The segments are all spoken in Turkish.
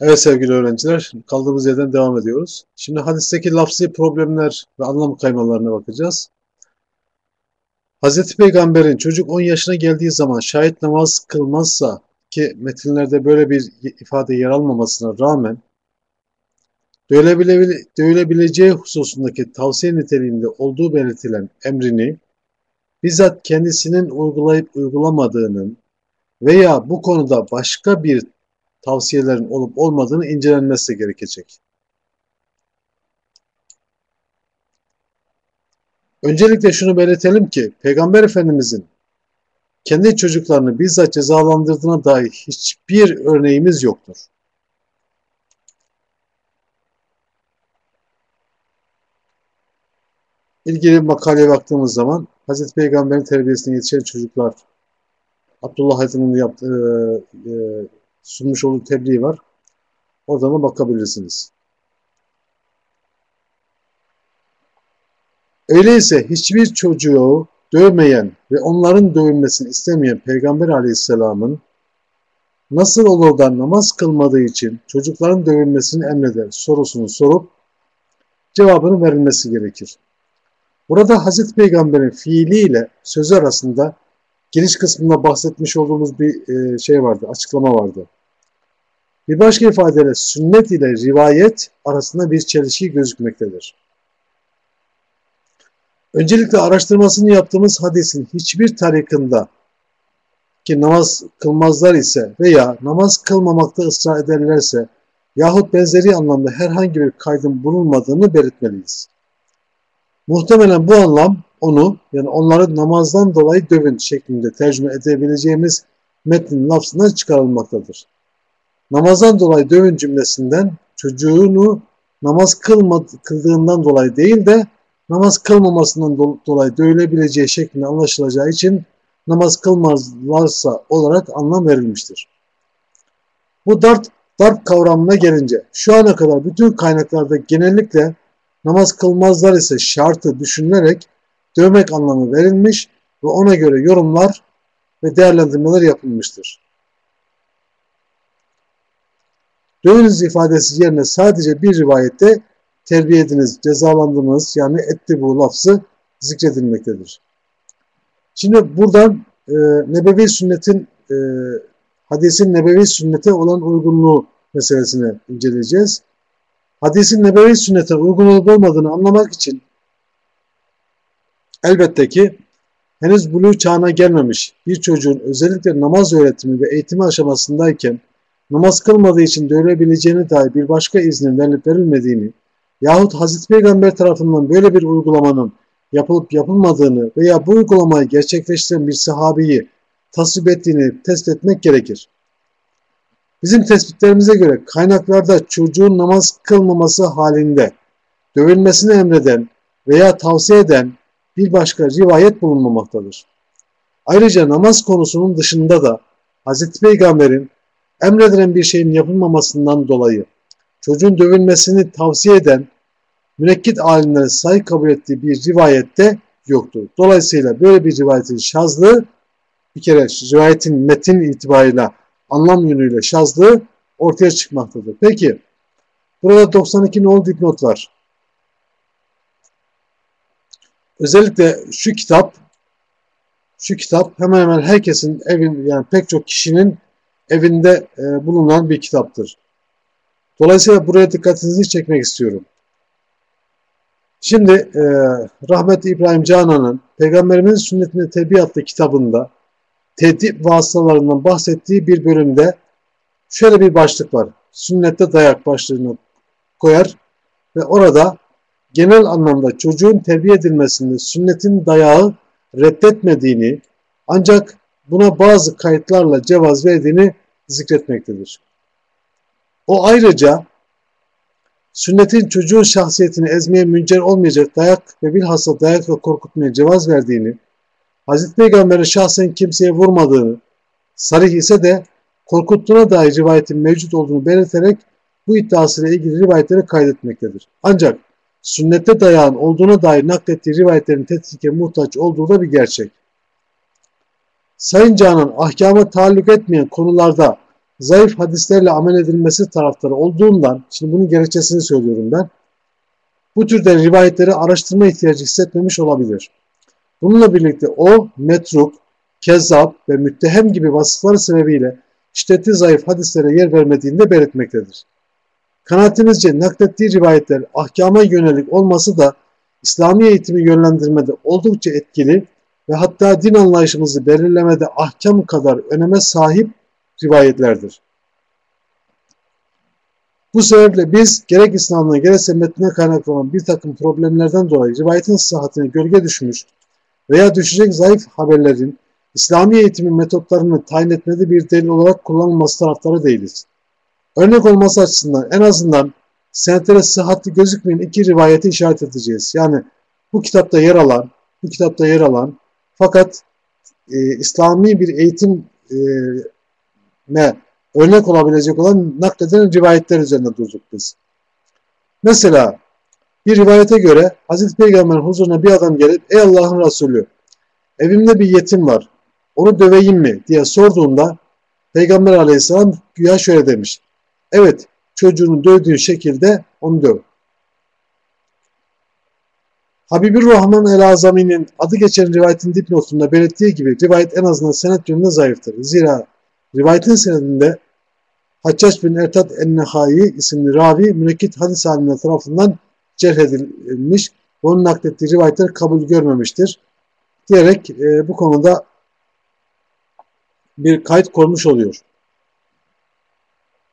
Evet sevgili öğrenciler, kaldığımız yerden devam ediyoruz. Şimdi hadisteki lafzi problemler ve anlam kaymalarına bakacağız. Hz. Peygamber'in çocuk 10 yaşına geldiği zaman şahit namaz kılmazsa ki metinlerde böyle bir ifade yer almamasına rağmen dövülebileceği hususundaki tavsiye niteliğinde olduğu belirtilen emrini bizzat kendisinin uygulayıp uygulamadığının veya bu konuda başka bir tavsiyelerin olup olmadığını incelenmesi gerekecek. Öncelikle şunu belirtelim ki Peygamber Efendimizin kendi çocuklarını bizzat cezalandırdığına dair hiçbir örneğimiz yoktur. İlgili makaleye baktığımız zaman Hz. Peygamber'in terbiyesine yetişen çocuklar Abdullah Hazretleri'nin yaptığı e, sunmuş olduğu tebliğ var. Oradan da bakabilirsiniz. Öyleyse hiçbir çocuğu dövmeyen ve onların dövülmesini istemeyen Peygamber aleyhisselamın nasıl olur da namaz kılmadığı için çocukların dövülmesini emreder sorusunu sorup cevabını verilmesi gerekir. Burada Hazreti Peygamber'in fiiliyle sözü arasında giriş kısmında bahsetmiş olduğumuz bir e, şey vardı, açıklama vardı. Bir başka ifadeyle sünnet ile rivayet arasında bir çelişki gözükmektedir. Öncelikle araştırmasını yaptığımız hadisin hiçbir tarikında ki namaz kılmazlar ise veya namaz kılmamakta ısrar ederlerse yahut benzeri anlamda herhangi bir kaydın bulunmadığını belirtmeliyiz. Muhtemelen bu anlam onu yani onları namazdan dolayı dövün şeklinde tercüme edebileceğimiz metnin lafzından çıkarılmaktadır. Namazdan dolayı dövün cümlesinden çocuğunu namaz kılmadı, kıldığından dolayı değil de namaz kılmamasından dolayı dövülebileceği şeklinde anlaşılacağı için namaz kılmazlarsa olarak anlam verilmiştir. Bu darp, darp kavramına gelince şu ana kadar bütün kaynaklarda genellikle namaz kılmazlar ise şartı düşünülerek dövmek anlamı verilmiş ve ona göre yorumlar ve değerlendirmeler yapılmıştır. Dövünüz ifadesi yerine sadece bir rivayette terbiye ediniz, cezalandınız yani etti bu lafzı zikredilmektedir. Şimdi buradan e, nebevi sünnetin e, hadisin nebevi sünnete olan uygunluğu meselesini inceleyeceğiz. Hadisin nebevi sünnete uygun olup olmadığını anlamak için elbette ki henüz buluğ çağına gelmemiş bir çocuğun özellikle namaz öğretimi ve eğitimi aşamasındayken namaz kılmadığı için dövülebileceğine dair bir başka iznin verilip verilmediğini yahut Hazreti Peygamber tarafından böyle bir uygulamanın yapılıp yapılmadığını veya bu uygulamayı gerçekleştiren bir sahabeyi tasvip ettiğini tespit etmek gerekir. Bizim tespitlerimize göre kaynaklarda çocuğun namaz kılmaması halinde dövülmesini emreden veya tavsiye eden bir başka rivayet bulunmamaktadır. Ayrıca namaz konusunun dışında da Hz. Peygamber'in emredilen bir şeyin yapılmamasından dolayı çocuğun dövülmesini tavsiye eden münekkit alimlerin sayı kabul ettiği bir rivayette yoktur. Dolayısıyla böyle bir rivayetin şazlığı bir kere rivayetin metin itibariyle anlam yönüyle şazlığı ortaya çıkmaktadır. Peki burada 92 nol dipnot var. Özellikle şu kitap şu kitap hemen hemen herkesin evin yani pek çok kişinin evinde e, bulunan bir kitaptır. Dolayısıyla buraya dikkatinizi çekmek istiyorum. Şimdi e, rahmetli İbrahim Canan'ın Peygamberimizin sünnetine tebi kitabında tedip vasıtalarından bahsettiği bir bölümde şöyle bir başlık var. Sünnette dayak başlığını koyar ve orada genel anlamda çocuğun terbiye edilmesinde sünnetin dayağı reddetmediğini ancak buna bazı kayıtlarla cevaz verdiğini zikretmektedir. O ayrıca sünnetin çocuğun şahsiyetini ezmeye müncer olmayacak dayak ve bilhassa dayakla korkutmaya cevaz verdiğini, Hz. Peygamber'in şahsen kimseye vurmadığını, sarih ise de korkuttuğuna dair rivayetin mevcut olduğunu belirterek bu iddiasıyla ilgili rivayetleri kaydetmektedir. Ancak sünnette dayağın olduğuna dair naklettiği rivayetlerin tetkike muhtaç olduğu da bir gerçek. Sayın Canan ahkama taalluk etmeyen konularda zayıf hadislerle amel edilmesi taraftarı olduğundan, şimdi bunun gerekçesini söylüyorum ben, bu türde rivayetleri araştırma ihtiyacı hissetmemiş olabilir. Bununla birlikte o, metruk, kezzap ve müttehem gibi vasıfları sebebiyle şiddetli zayıf hadislere yer vermediğini de belirtmektedir. Kanaatimizce naklettiği rivayetler ahkama yönelik olması da İslami eğitimi yönlendirmede oldukça etkili ve hatta din anlayışımızı belirlemede ahkam kadar öneme sahip rivayetlerdir. Bu sebeple biz gerek İslam'da gerekse metnine kaynaklanan bir takım problemlerden dolayı rivayetin sıhhatine gölge düşmüş veya düşecek zayıf haberlerin İslami eğitimin metotlarını tayin etmede bir delil olarak kullanılması taraftarı değiliz. Örnek olması açısından en azından senetlere sıhhatli gözükmeyen iki rivayeti işaret edeceğiz. Yani bu kitapta yer alan, bu kitapta yer alan fakat e, İslami bir eğitim e, ne örnek olabilecek olan nakleden rivayetler üzerinde durduk biz. Mesela bir rivayete göre Hazreti Peygamber'in huzuruna bir adam gelip ey Allah'ın Resulü evimde bir yetim var onu döveyim mi diye sorduğunda Peygamber aleyhisselam güya şöyle demiş. Evet çocuğunu dövdüğün şekilde onu döv. Habibur Rahman el-Azami'nin adı geçen rivayetin dipnotunda belirttiği gibi rivayet en azından senet yönünde zayıftır. Zira rivayetin senedinde Haccac bin Ertat en-Nehai isimli ravi münekkit hadis alimler tarafından cerh edilmiş onun naklettiği rivayetler kabul görmemiştir. Diyerek e, bu konuda bir kayıt konmuş oluyor.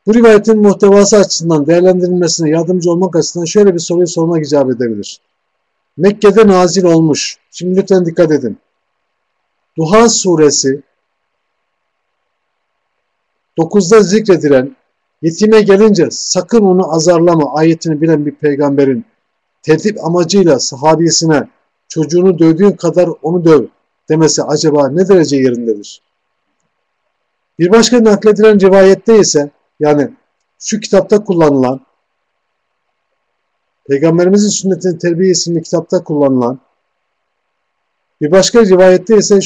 Bu rivayetin muhtevası açısından değerlendirilmesine yardımcı olmak açısından şöyle bir soruyu sormak icap edebilir. Mekke'de nazil olmuş. Şimdi lütfen dikkat edin. Duha suresi 9'da zikredilen yetime gelince sakın onu azarlama ayetini bilen bir peygamberin tertip amacıyla sahabiyesine çocuğunu dövdüğün kadar onu döv demesi acaba ne derece yerindedir? Bir başka nakledilen rivayette ise yani şu kitapta kullanılan Peygamberimizin sünnetinin terbiye isimli kitapta kullanılan bir başka rivayette ise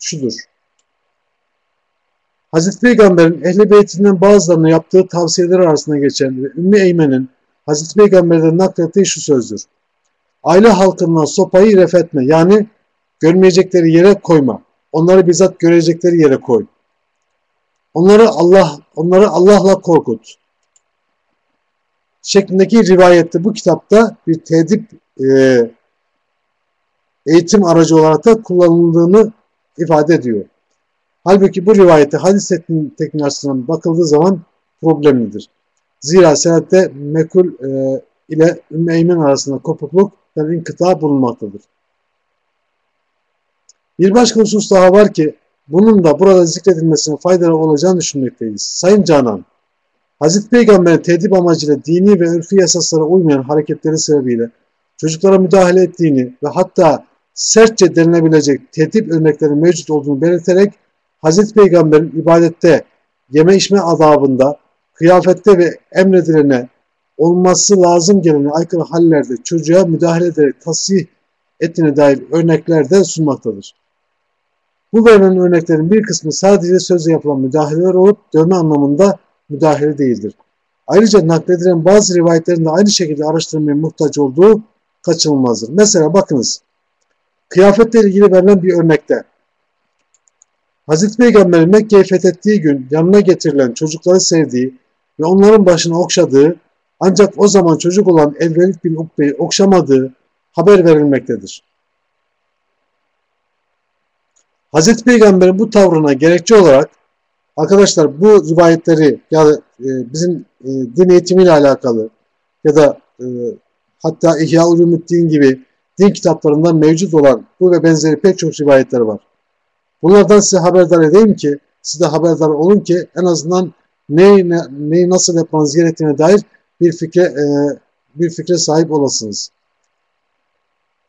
şudur. Hazreti Peygamber'in ehli beytinden bazılarına yaptığı tavsiyeler arasında geçen ve Ümmü Eymen'in Hazreti Peygamber'den naklettiği şu sözdür. Aile halkından sopayı refetme yani görmeyecekleri yere koyma. Onları bizzat görecekleri yere koy. Onları Allah onları Allah'la korkut. Şeklindeki rivayette bu kitapta bir tedip e, eğitim aracı olarak da kullanıldığını ifade ediyor. Halbuki bu rivayette hadis tekniği bakıldığı zaman problemlidir. Zira senette mekul e, ile Ümmü Eymen arasında kopukluk ve inkıta bulunmaktadır. Bir başka husus daha var ki bunun da burada zikredilmesine faydalı olacağını düşünmekteyiz. Sayın Canan, Hazreti Peygamber'in tedip amacıyla dini ve ürfi yasaslara uymayan hareketleri sebebiyle çocuklara müdahale ettiğini ve hatta sertçe denilebilecek tedip örnekleri mevcut olduğunu belirterek Hazreti Peygamber'in ibadette, yeme içme adabında, kıyafette ve emredilene olması lazım gelene aykırı hallerde çocuğa müdahale ederek tasih ettiğine dair örnekler de sunmaktadır. Bu verilen örneklerin bir kısmı sadece sözle yapılan müdahaleler olup dövme anlamında müdahale değildir. Ayrıca nakledilen bazı rivayetlerin de aynı şekilde araştırmaya muhtaç olduğu kaçınılmazdır. Mesela bakınız, kıyafetle ilgili verilen bir örnekte Hazreti Peygamber'in Mekke'yi fethettiği gün yanına getirilen çocukları sevdiği ve onların başını okşadığı ancak o zaman çocuk olan Elvelid bin Ukbe'yi okşamadığı haber verilmektedir. Hazreti Peygamber'in bu tavrına gerekçe olarak arkadaşlar bu rivayetleri ya da e, bizim e, din eğitimiyle alakalı ya da e, hatta İhya Ulumuddin gibi din kitaplarından mevcut olan bu ve benzeri pek çok rivayetler var. Bunlardan size haberdar edeyim ki siz de haberdar olun ki en azından neyi, ne, neyi nasıl yapmanız gerektiğine dair bir fikre bir fikre sahip olasınız.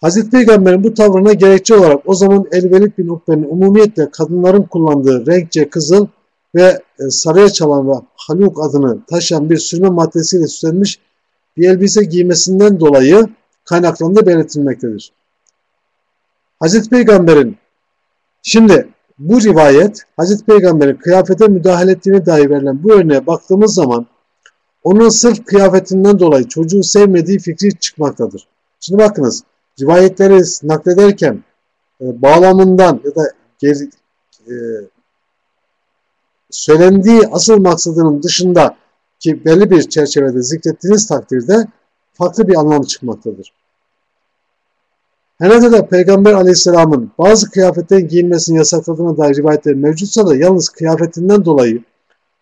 Hazreti Peygamber'in bu tavrına gerekçe olarak o zaman Elvelid bin Ukbe'nin umumiyetle kadınların kullandığı renkçe kızıl ve e, sarıya çalan ve haluk adını taşıyan bir sürme maddesiyle süslenmiş bir elbise giymesinden dolayı kaynaklarında belirtilmektedir. Hazreti Peygamber'in şimdi bu rivayet Hazreti Peygamber'in kıyafete müdahale ettiğine dair verilen bu örneğe baktığımız zaman onun sırf kıyafetinden dolayı çocuğu sevmediği fikri çıkmaktadır. Şimdi bakınız rivayetleri naklederken e, bağlamından ya da geri, e, söylendiği asıl maksadının dışında ki belli bir çerçevede zikrettiğiniz takdirde farklı bir anlam çıkmaktadır. Herhalde de Peygamber aleyhisselamın bazı kıyafetten giyinmesini yasakladığına dair rivayetler mevcutsa da yalnız kıyafetinden dolayı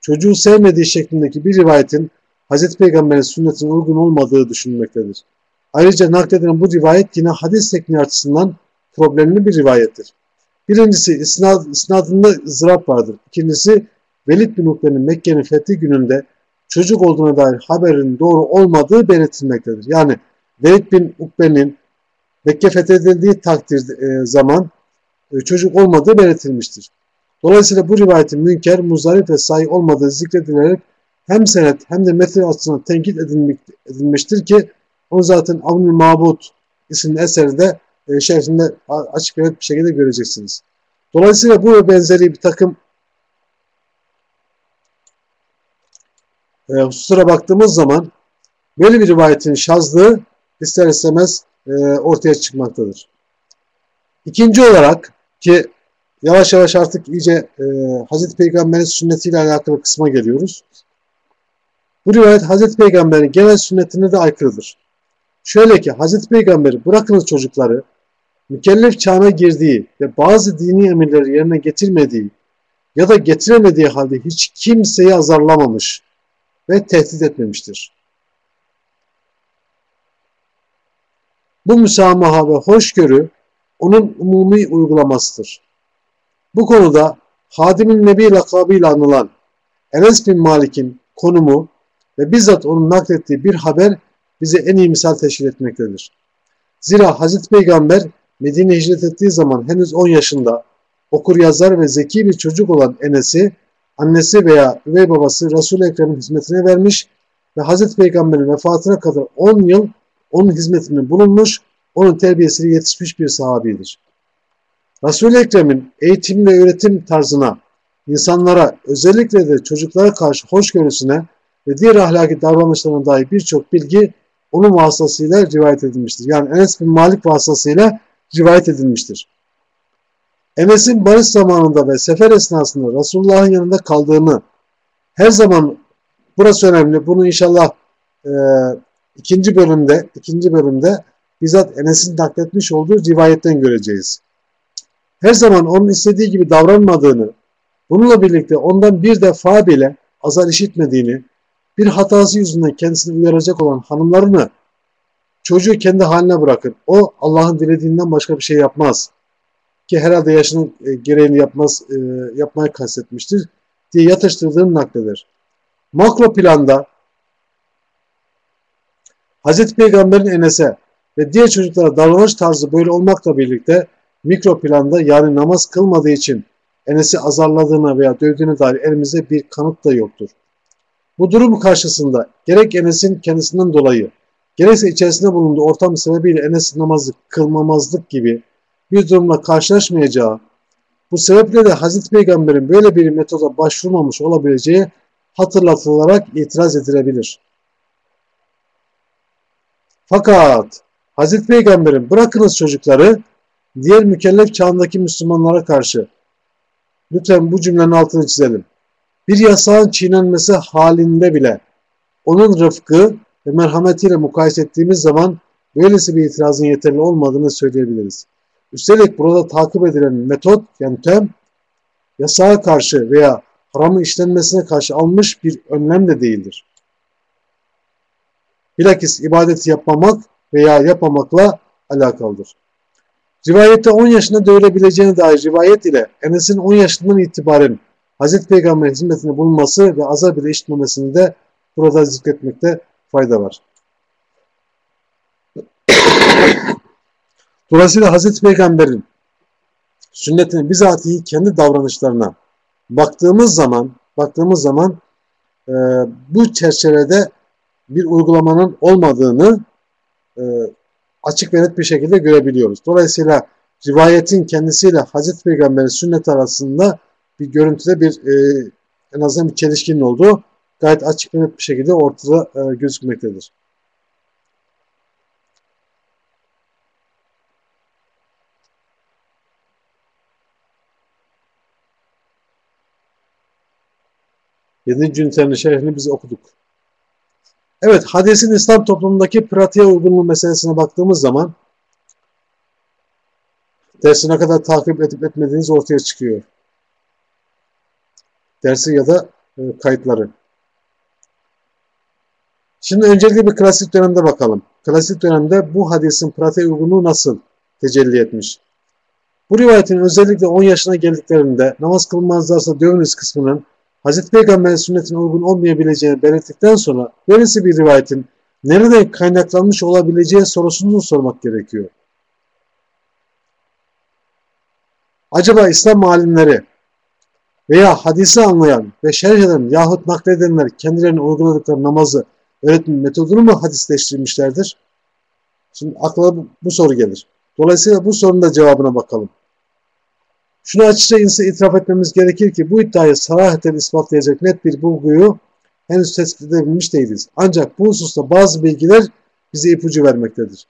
çocuğu sevmediği şeklindeki bir rivayetin Hz. Peygamber'in sünnetine uygun olmadığı düşünülmektedir. Ayrıca nakledilen bu rivayet yine hadis tekniği açısından problemli bir rivayettir. Birincisi isnad, isnadında ızdırap vardır. İkincisi Velid bin Ukbe'nin Mekke'nin fethi gününde çocuk olduğuna dair haberin doğru olmadığı belirtilmektedir. Yani Velid bin Ukbe'nin Mekke fethedildiği takdir e, zaman e, çocuk olmadığı belirtilmiştir. Dolayısıyla bu rivayetin münker, muzdarip ve sahih olmadığı zikredilerek hem senet hem de metin açısından tenkit edilmiştir ki onu zaten Avnül Mabut isimli eserde e, şerifinde açık ve net bir şekilde göreceksiniz. Dolayısıyla bu ve benzeri bir takım e, hususlara baktığımız zaman böyle bir rivayetin şazlığı ister istemez e, ortaya çıkmaktadır. İkinci olarak ki yavaş yavaş artık iyice e, Hazreti Peygamber'in sünnetiyle alakalı kısma geliyoruz. Bu rivayet Hazreti Peygamber'in genel sünnetine de aykırıdır. Şöyle ki Hazreti Peygamber'i bırakınız çocukları mükellef çağına girdiği ve bazı dini emirleri yerine getirmediği ya da getiremediği halde hiç kimseyi azarlamamış ve tehdit etmemiştir. Bu müsamaha ve hoşgörü onun umumi uygulamasıdır. Bu konuda Hadimin Nebi lakabıyla anılan Enes bin Malik'in konumu ve bizzat onun naklettiği bir haber bize en iyi misal teşkil etmektedir. Zira Hazreti Peygamber Medine hicret ettiği zaman henüz 10 yaşında okur yazar ve zeki bir çocuk olan Enes'i annesi veya üvey babası Resul-i Ekrem'in hizmetine vermiş ve Hazreti Peygamber'in vefatına kadar 10 yıl onun hizmetinde bulunmuş, onun terbiyesine yetişmiş bir sahabidir. Resul-i Ekrem'in eğitim ve öğretim tarzına, insanlara özellikle de çocuklara karşı hoşgörüsüne ve diğer ahlaki davranışlarına dair birçok bilgi onun vasıtasıyla rivayet edilmiştir. Yani Enes bin Malik vasıtasıyla rivayet edilmiştir. Enes'in barış zamanında ve sefer esnasında Resulullah'ın yanında kaldığını her zaman burası önemli. Bunu inşallah e, ikinci bölümde ikinci bölümde bizzat Enes'in nakletmiş olduğu rivayetten göreceğiz. Her zaman onun istediği gibi davranmadığını, bununla birlikte ondan bir defa bile azar işitmediğini, bir hatası yüzünden kendisini uyaracak olan hanımlarını çocuğu kendi haline bırakın. O Allah'ın dilediğinden başka bir şey yapmaz. Ki herhalde yaşının e, gereğini yapmaz, e, yapmayı kastetmiştir diye yatıştırdığını nakleder. Makro planda Hz. Peygamber'in Enes'e ve diğer çocuklara davranış tarzı böyle olmakla birlikte mikro planda yani namaz kılmadığı için Enes'i azarladığına veya dövdüğüne dair elimizde bir kanıt da yoktur. Bu durum karşısında gerek Enes'in kendisinden dolayı gerekse içerisinde bulunduğu ortam sebebiyle Enes namazı kılmamazlık gibi bir durumla karşılaşmayacağı, bu sebeple de Hazreti Peygamber'in böyle bir metoda başvurmamış olabileceği hatırlatılarak itiraz edilebilir. Fakat Hazreti Peygamber'in bırakınız çocukları diğer mükellef çağındaki Müslümanlara karşı lütfen bu cümlenin altını çizelim. Bir yasağın çiğnenmesi halinde bile onun rıfkı ve merhametiyle mukayese ettiğimiz zaman böylesi bir itirazın yeterli olmadığını söyleyebiliriz. Üstelik burada takip edilen metot, yöntem yasağa karşı veya haramın işlenmesine karşı almış bir önlem de değildir. Bilakis ibadeti yapmamak veya yapmamakla alakalıdır. Rivayette 10 yaşında dövülebileceğine dair rivayet ile Enes'in 10 yaşından itibaren Hazreti Peygamber'in hizmetinde bulunması ve azar bile işitmemesini de burada zikretmekte fayda var. Dolayısıyla Hazreti Peygamber'in sünnetine bizatihi kendi davranışlarına baktığımız zaman baktığımız zaman e, bu çerçevede bir uygulamanın olmadığını e, açık ve net bir şekilde görebiliyoruz. Dolayısıyla rivayetin kendisiyle Hazreti Peygamber'in sünnet arasında bir görüntüde bir e, en azından bir çelişkinin olduğu gayet açık bir şekilde ortada e, gözükmektedir. Yedinci ünitenin şerhini biz okuduk. Evet, hadisin İslam toplumundaki pratiğe uygunluğu meselesine baktığımız zaman dersi ne kadar takip edip etmediğiniz ortaya çıkıyor. Dersi ya da e, kayıtları. Şimdi öncelikle bir klasik dönemde bakalım. Klasik dönemde bu hadisin pratiğe uygunluğu nasıl tecelli etmiş? Bu rivayetin özellikle 10 yaşına geldiklerinde namaz kılmazlarsa dövünüz kısmının Hz. Peygamber'in sünnetine uygun olmayabileceğini belirttikten sonra böylesi bir rivayetin nereden kaynaklanmış olabileceği sorusunu sormak gerekiyor. Acaba İslam alimleri veya hadisi anlayan ve şerh eden yahut nakledenler kendilerine uyguladıkları namazı öğretme metodunu mu hadisleştirmişlerdir? Şimdi akla bu soru gelir. Dolayısıyla bu sorunun da cevabına bakalım. Şunu açıkça itiraf etmemiz gerekir ki bu iddiayı saraheten ispatlayacak net bir bulguyu henüz tespit edebilmiş değiliz. Ancak bu hususta bazı bilgiler bize ipucu vermektedir.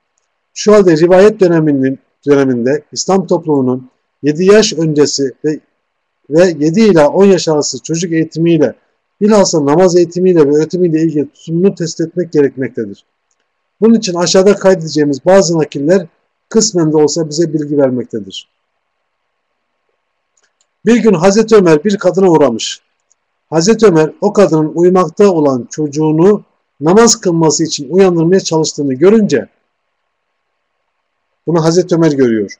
Şu halde rivayet döneminin döneminde İslam toplumunun 7 yaş öncesi ve, ve 7 ila 10 yaş arası çocuk eğitimiyle bilhassa namaz eğitimiyle ve öğretimiyle ilgili tutumunu test etmek gerekmektedir. Bunun için aşağıda kaydedeceğimiz bazı nakiller kısmen de olsa bize bilgi vermektedir. Bir gün Hazreti Ömer bir kadına uğramış. Hazreti Ömer o kadının uyumakta olan çocuğunu namaz kılması için uyandırmaya çalıştığını görünce bunu Hazreti Ömer görüyor.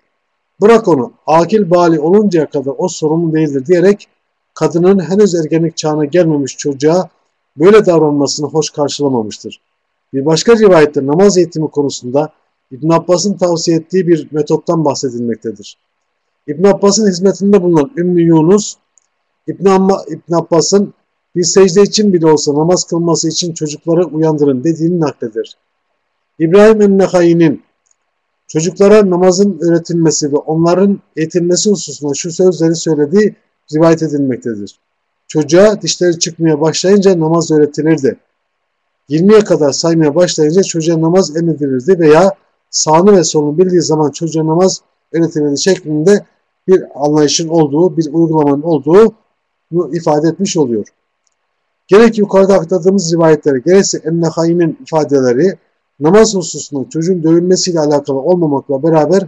Bırak onu akil bali oluncaya kadar o sorumlu değildir diyerek kadının henüz ergenlik çağına gelmemiş çocuğa böyle davranmasını hoş karşılamamıştır. Bir başka rivayette namaz eğitimi konusunda İbn Abbas'ın tavsiye ettiği bir metottan bahsedilmektedir. İbn Abbas'ın hizmetinde bulunan Ümmü Yunus, İbn, İbn Abbas'ın bir secde için bile olsa namaz kılması için çocukları uyandırın dediğini nakledir. İbrahim Ennehay'nin çocuklara namazın öğretilmesi ve onların eğitilmesi hususunda şu sözleri söylediği rivayet edilmektedir. Çocuğa dişleri çıkmaya başlayınca namaz öğretilirdi. 20'ye kadar saymaya başlayınca çocuğa namaz emredilirdi veya sağını ve solunu bildiği zaman çocuğa namaz öğretilmesi şeklinde bir anlayışın olduğu, bir uygulamanın olduğu ifade etmiş oluyor. Gerek yukarıda aktardığımız rivayetlere gerekse Ennehayim'in ifadeleri namaz hususunda çocuğun dövülmesiyle alakalı olmamakla beraber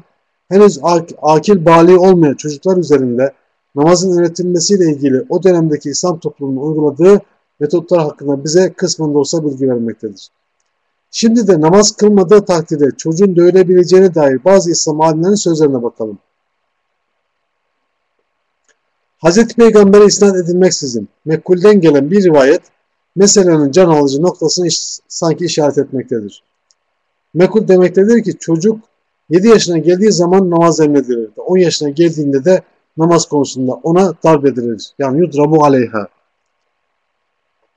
henüz akil bali olmayan çocuklar üzerinde namazın öğretilmesiyle ilgili o dönemdeki İslam toplumunun uyguladığı metotlar hakkında bize kısmen de olsa bilgi vermektedir. Şimdi de namaz kılmadığı takdirde çocuğun dövülebileceğine dair bazı İslam alimlerinin sözlerine bakalım. Hz. Peygamber'e isnat edilmeksizin Mekkul'den gelen bir rivayet meselenin can alıcı noktasını sanki işaret etmektedir. Mekul demektedir ki çocuk 7 yaşına geldiği zaman namaz emredilirdi. 10 yaşına geldiğinde de namaz konusunda ona darp edilir. Yani yudrabu aleyha.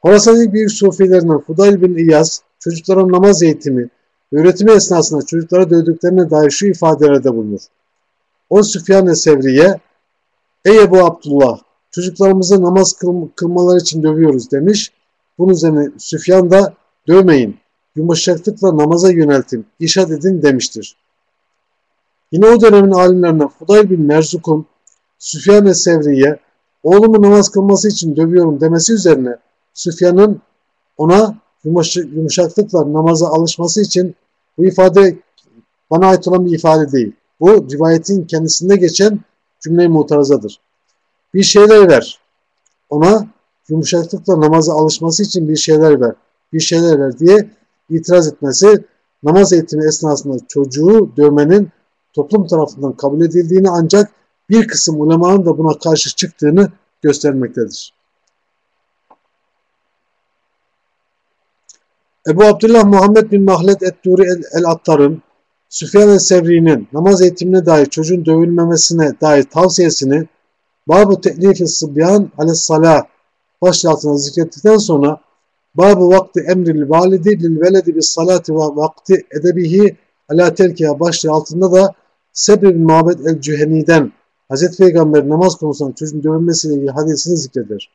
Horasan'ın büyük sufilerinden Fudayl bin İyaz çocukların namaz eğitimi öğretimi esnasında çocuklara dövdüklerine dair şu ifadelerde bulunur. O Süfyan-ı Sevriye, Ey Ebu Abdullah, çocuklarımızı namaz kıl kılmaları için dövüyoruz demiş. Bunun üzerine Süfyan da dövmeyin, yumuşaklıkla namaza yöneltin, işat edin demiştir. Yine o dönemin alimlerinden Fudayl bin Merzuk'un Süfyan-ı Sevriye, oğlumu namaz kılması için dövüyorum demesi üzerine Süfyan'ın ona yumuşaklıkla namaza alışması için bu ifade bana ait olan bir ifade değil. Bu rivayetin kendisinde geçen cümle-i mutarazadır. Bir şeyler ver. Ona yumuşaklıkla namaza alışması için bir şeyler ver. Bir şeyler ver diye itiraz etmesi namaz eğitimi esnasında çocuğu dövmenin toplum tarafından kabul edildiğini ancak bir kısım ulemanın da buna karşı çıktığını göstermektedir. Ebu Abdullah Muhammed bin Mahlet et-Duri el-Attar'ın Süfyan el-Sevri'nin namaz eğitimine dair çocuğun dövülmemesine dair tavsiyesini Babu Te'lif-i Sıbyan aleyhissalah başlığı altına zikrettikten sonra Babu vakti emril validi lil veledi bis salati ve vakti edebihi ala terkiha başlığı altında da Sebri bin Mabed el-Cüheni'den Hz. Peygamber namaz konusunda çocuğun dövülmesiyle ilgili hadisini zikreder.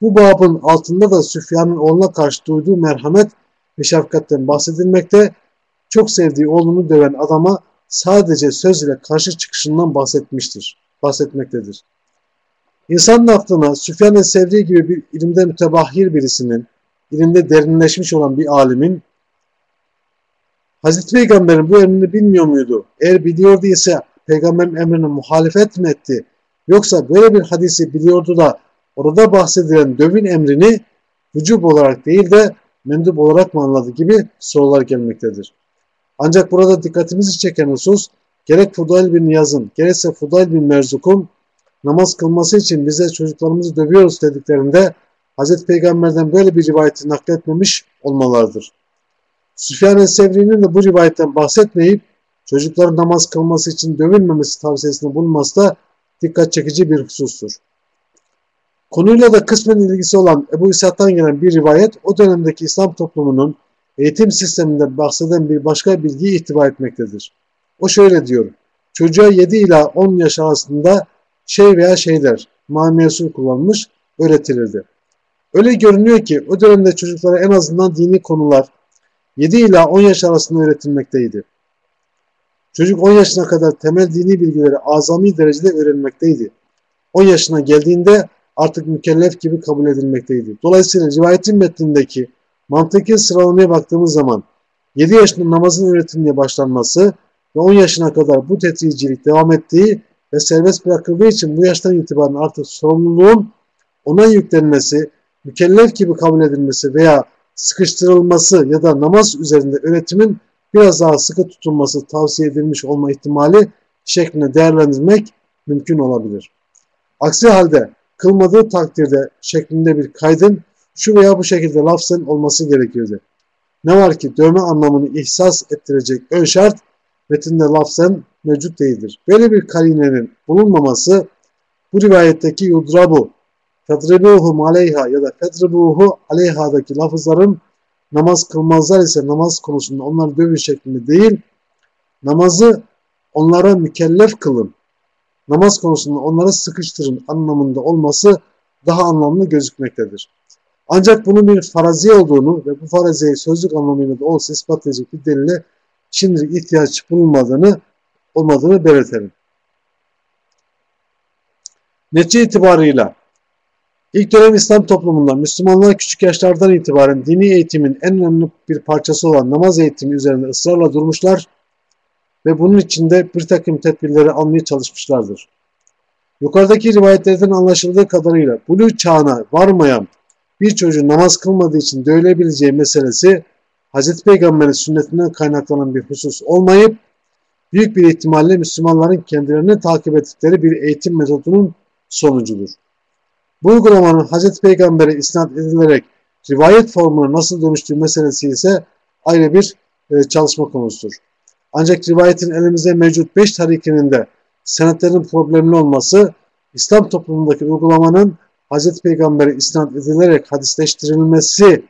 Bu babın altında da Süfyan'ın oğluna karşı duyduğu merhamet ve şefkatten bahsedilmekte, çok sevdiği oğlunu döven adama sadece söz ile karşı çıkışından bahsetmiştir, bahsetmektedir. İnsanın aklına sevdiği gibi bir ilimde mütebahhir birisinin, ilimde derinleşmiş olan bir alimin, Hazreti Peygamber'in bu emrini bilmiyor muydu? Eğer biliyordu ise Peygamberin emrine muhalefet mi etti? Yoksa böyle bir hadisi biliyordu da orada bahsedilen dövün emrini vücub olarak değil de mendup olarak mı anladı gibi sorular gelmektedir. Ancak burada dikkatimizi çeken husus gerek Fudayl bin Yaz'ın gerekse Fudayl bin Merzuk'un namaz kılması için bize çocuklarımızı dövüyoruz dediklerinde Hz. Peygamber'den böyle bir rivayeti nakletmemiş olmalarıdır. Süfyan-ı Sevri'nin de bu rivayetten bahsetmeyip çocukların namaz kılması için dövülmemesi tavsiyesinde bulunması da dikkat çekici bir husustur. Konuyla da kısmen ilgisi olan Ebu İshak'tan gelen bir rivayet o dönemdeki İslam toplumunun eğitim sisteminde bahseden bir başka bilgiyi itibar etmektedir. O şöyle diyor. Çocuğa 7 ila 10 yaş arasında şey veya şeyler mamesul kullanmış öğretilirdi. Öyle görünüyor ki o dönemde çocuklara en azından dini konular 7 ila 10 yaş arasında öğretilmekteydi. Çocuk 10 yaşına kadar temel dini bilgileri azami derecede öğrenmekteydi. 10 yaşına geldiğinde artık mükellef gibi kabul edilmekteydi. Dolayısıyla rivayetin metnindeki mantıki sıralamaya baktığımız zaman 7 yaşında namazın öğretilmeye başlanması ve 10 yaşına kadar bu tetricilik devam ettiği ve serbest bırakıldığı için bu yaştan itibaren artık sorumluluğun ona yüklenmesi, mükellef gibi kabul edilmesi veya sıkıştırılması ya da namaz üzerinde öğretimin biraz daha sıkı tutulması tavsiye edilmiş olma ihtimali şeklinde değerlendirmek mümkün olabilir. Aksi halde kılmadığı takdirde şeklinde bir kaydın şu veya bu şekilde lafzın olması gerekirdi. Ne var ki dövme anlamını ihsas ettirecek ön şart metinde lafzen mevcut değildir. Böyle bir karinenin bulunmaması bu rivayetteki yudrabu, fedribuhu aleyha ya da fedribuhu aleyha'daki lafızların namaz kılmazlar ise namaz konusunda onları dövün şeklinde değil, namazı onlara mükellef kılın, namaz konusunda onları sıkıştırın anlamında olması daha anlamlı gözükmektedir. Ancak bunun bir farazi olduğunu ve bu faraziyi sözlük anlamıyla da olsa ispat edecek bir delile şimdilik ihtiyaç bulunmadığını olmadığını belirtelim. Netice itibarıyla ilk dönem İslam toplumunda Müslümanlar küçük yaşlardan itibaren dini eğitimin en önemli bir parçası olan namaz eğitimi üzerinde ısrarla durmuşlar ve bunun içinde bir takım tedbirleri almaya çalışmışlardır. Yukarıdaki rivayetlerden anlaşıldığı kadarıyla buluğ çağına varmayan bir çocuğun namaz kılmadığı için dövülebileceği meselesi Hz. Peygamber'in sünnetinden kaynaklanan bir husus olmayıp büyük bir ihtimalle Müslümanların kendilerini takip ettikleri bir eğitim metodunun sonucudur. Bu uygulamanın Hz. Peygamber'e isnat edilerek rivayet formuna nasıl dönüştüğü meselesi ise ayrı bir e, çalışma konusudur. Ancak rivayetin elimizde mevcut 5 tarikinin de senetlerin problemli olması İslam toplumundaki uygulamanın Hz. Peygamber'e isnat edilerek hadisleştirilmesi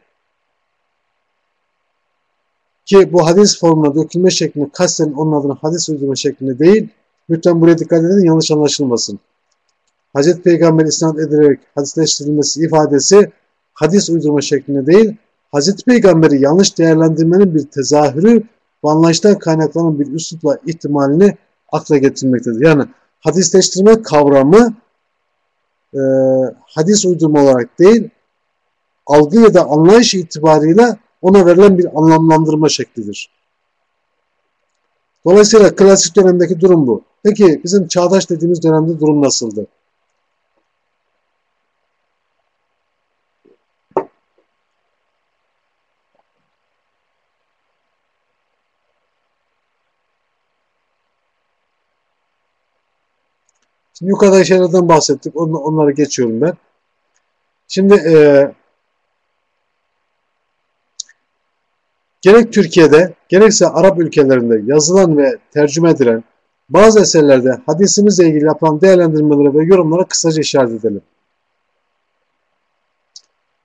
ki bu hadis formuna dökülme şeklinde kasten onun adına hadis uydurma şeklinde değil, lütfen buraya dikkat edin yanlış anlaşılmasın. Hz. Peygamber isnat edilerek hadisleştirilmesi ifadesi hadis uydurma şeklinde değil, Hz. Peygamber'i yanlış değerlendirmenin bir tezahürü ve anlayıştan kaynaklanan bir üslupla ihtimalini akla getirmektedir. Yani hadisleştirme kavramı e, hadis uydurma olarak değil, algı ya da anlayış itibarıyla ona verilen bir anlamlandırma şeklidir. Dolayısıyla klasik dönemdeki durum bu. Peki bizim çağdaş dediğimiz dönemde durum nasıldı? Şimdi yukarıdaki şeylerden bahsettik. onları geçiyorum ben. Şimdi e, Gerek Türkiye'de gerekse Arap ülkelerinde yazılan ve tercüme edilen bazı eserlerde hadisimizle ilgili yapılan değerlendirmeleri ve yorumlara kısaca işaret edelim.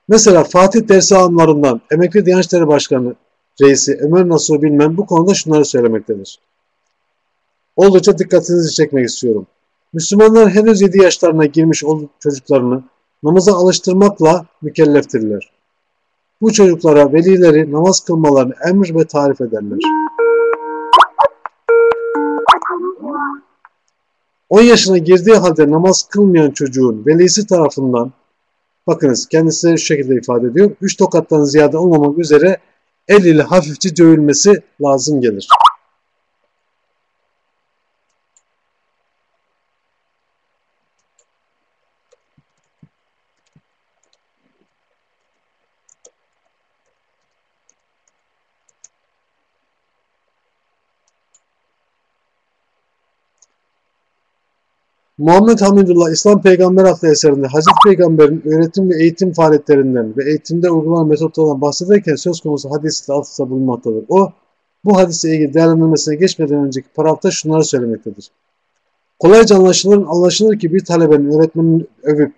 Mesela Fatih Dersi Ağamlarından Emekli Diyanet İşleri Başkanı Reisi Ömer Nasuh Bilmem bu konuda şunları söylemektedir. oldukça dikkatinizi çekmek istiyorum. Müslümanlar henüz 7 yaşlarına girmiş olup çocuklarını namaza alıştırmakla mükelleftirler. Bu çocuklara velileri namaz kılmalarını emir ve tarif ederler. 10 yaşına girdiği halde namaz kılmayan çocuğun velisi tarafından bakınız kendisi şu şekilde ifade ediyor. 3 tokattan ziyade olmamak üzere el ile hafifçe dövülmesi lazım gelir. Muhammed Hamidullah İslam Peygamber adlı eserinde Hazreti Peygamber'in öğretim ve eğitim faaliyetlerinden ve eğitimde uygulanan metotlardan bahsederken söz konusu hadiste atıfta bulunmaktadır. O, bu hadise ilgili değerlendirmesine geçmeden önceki paragrafta şunları söylemektedir. Kolayca anlaşılır, anlaşılır ki bir talebenin öğretmenin övüp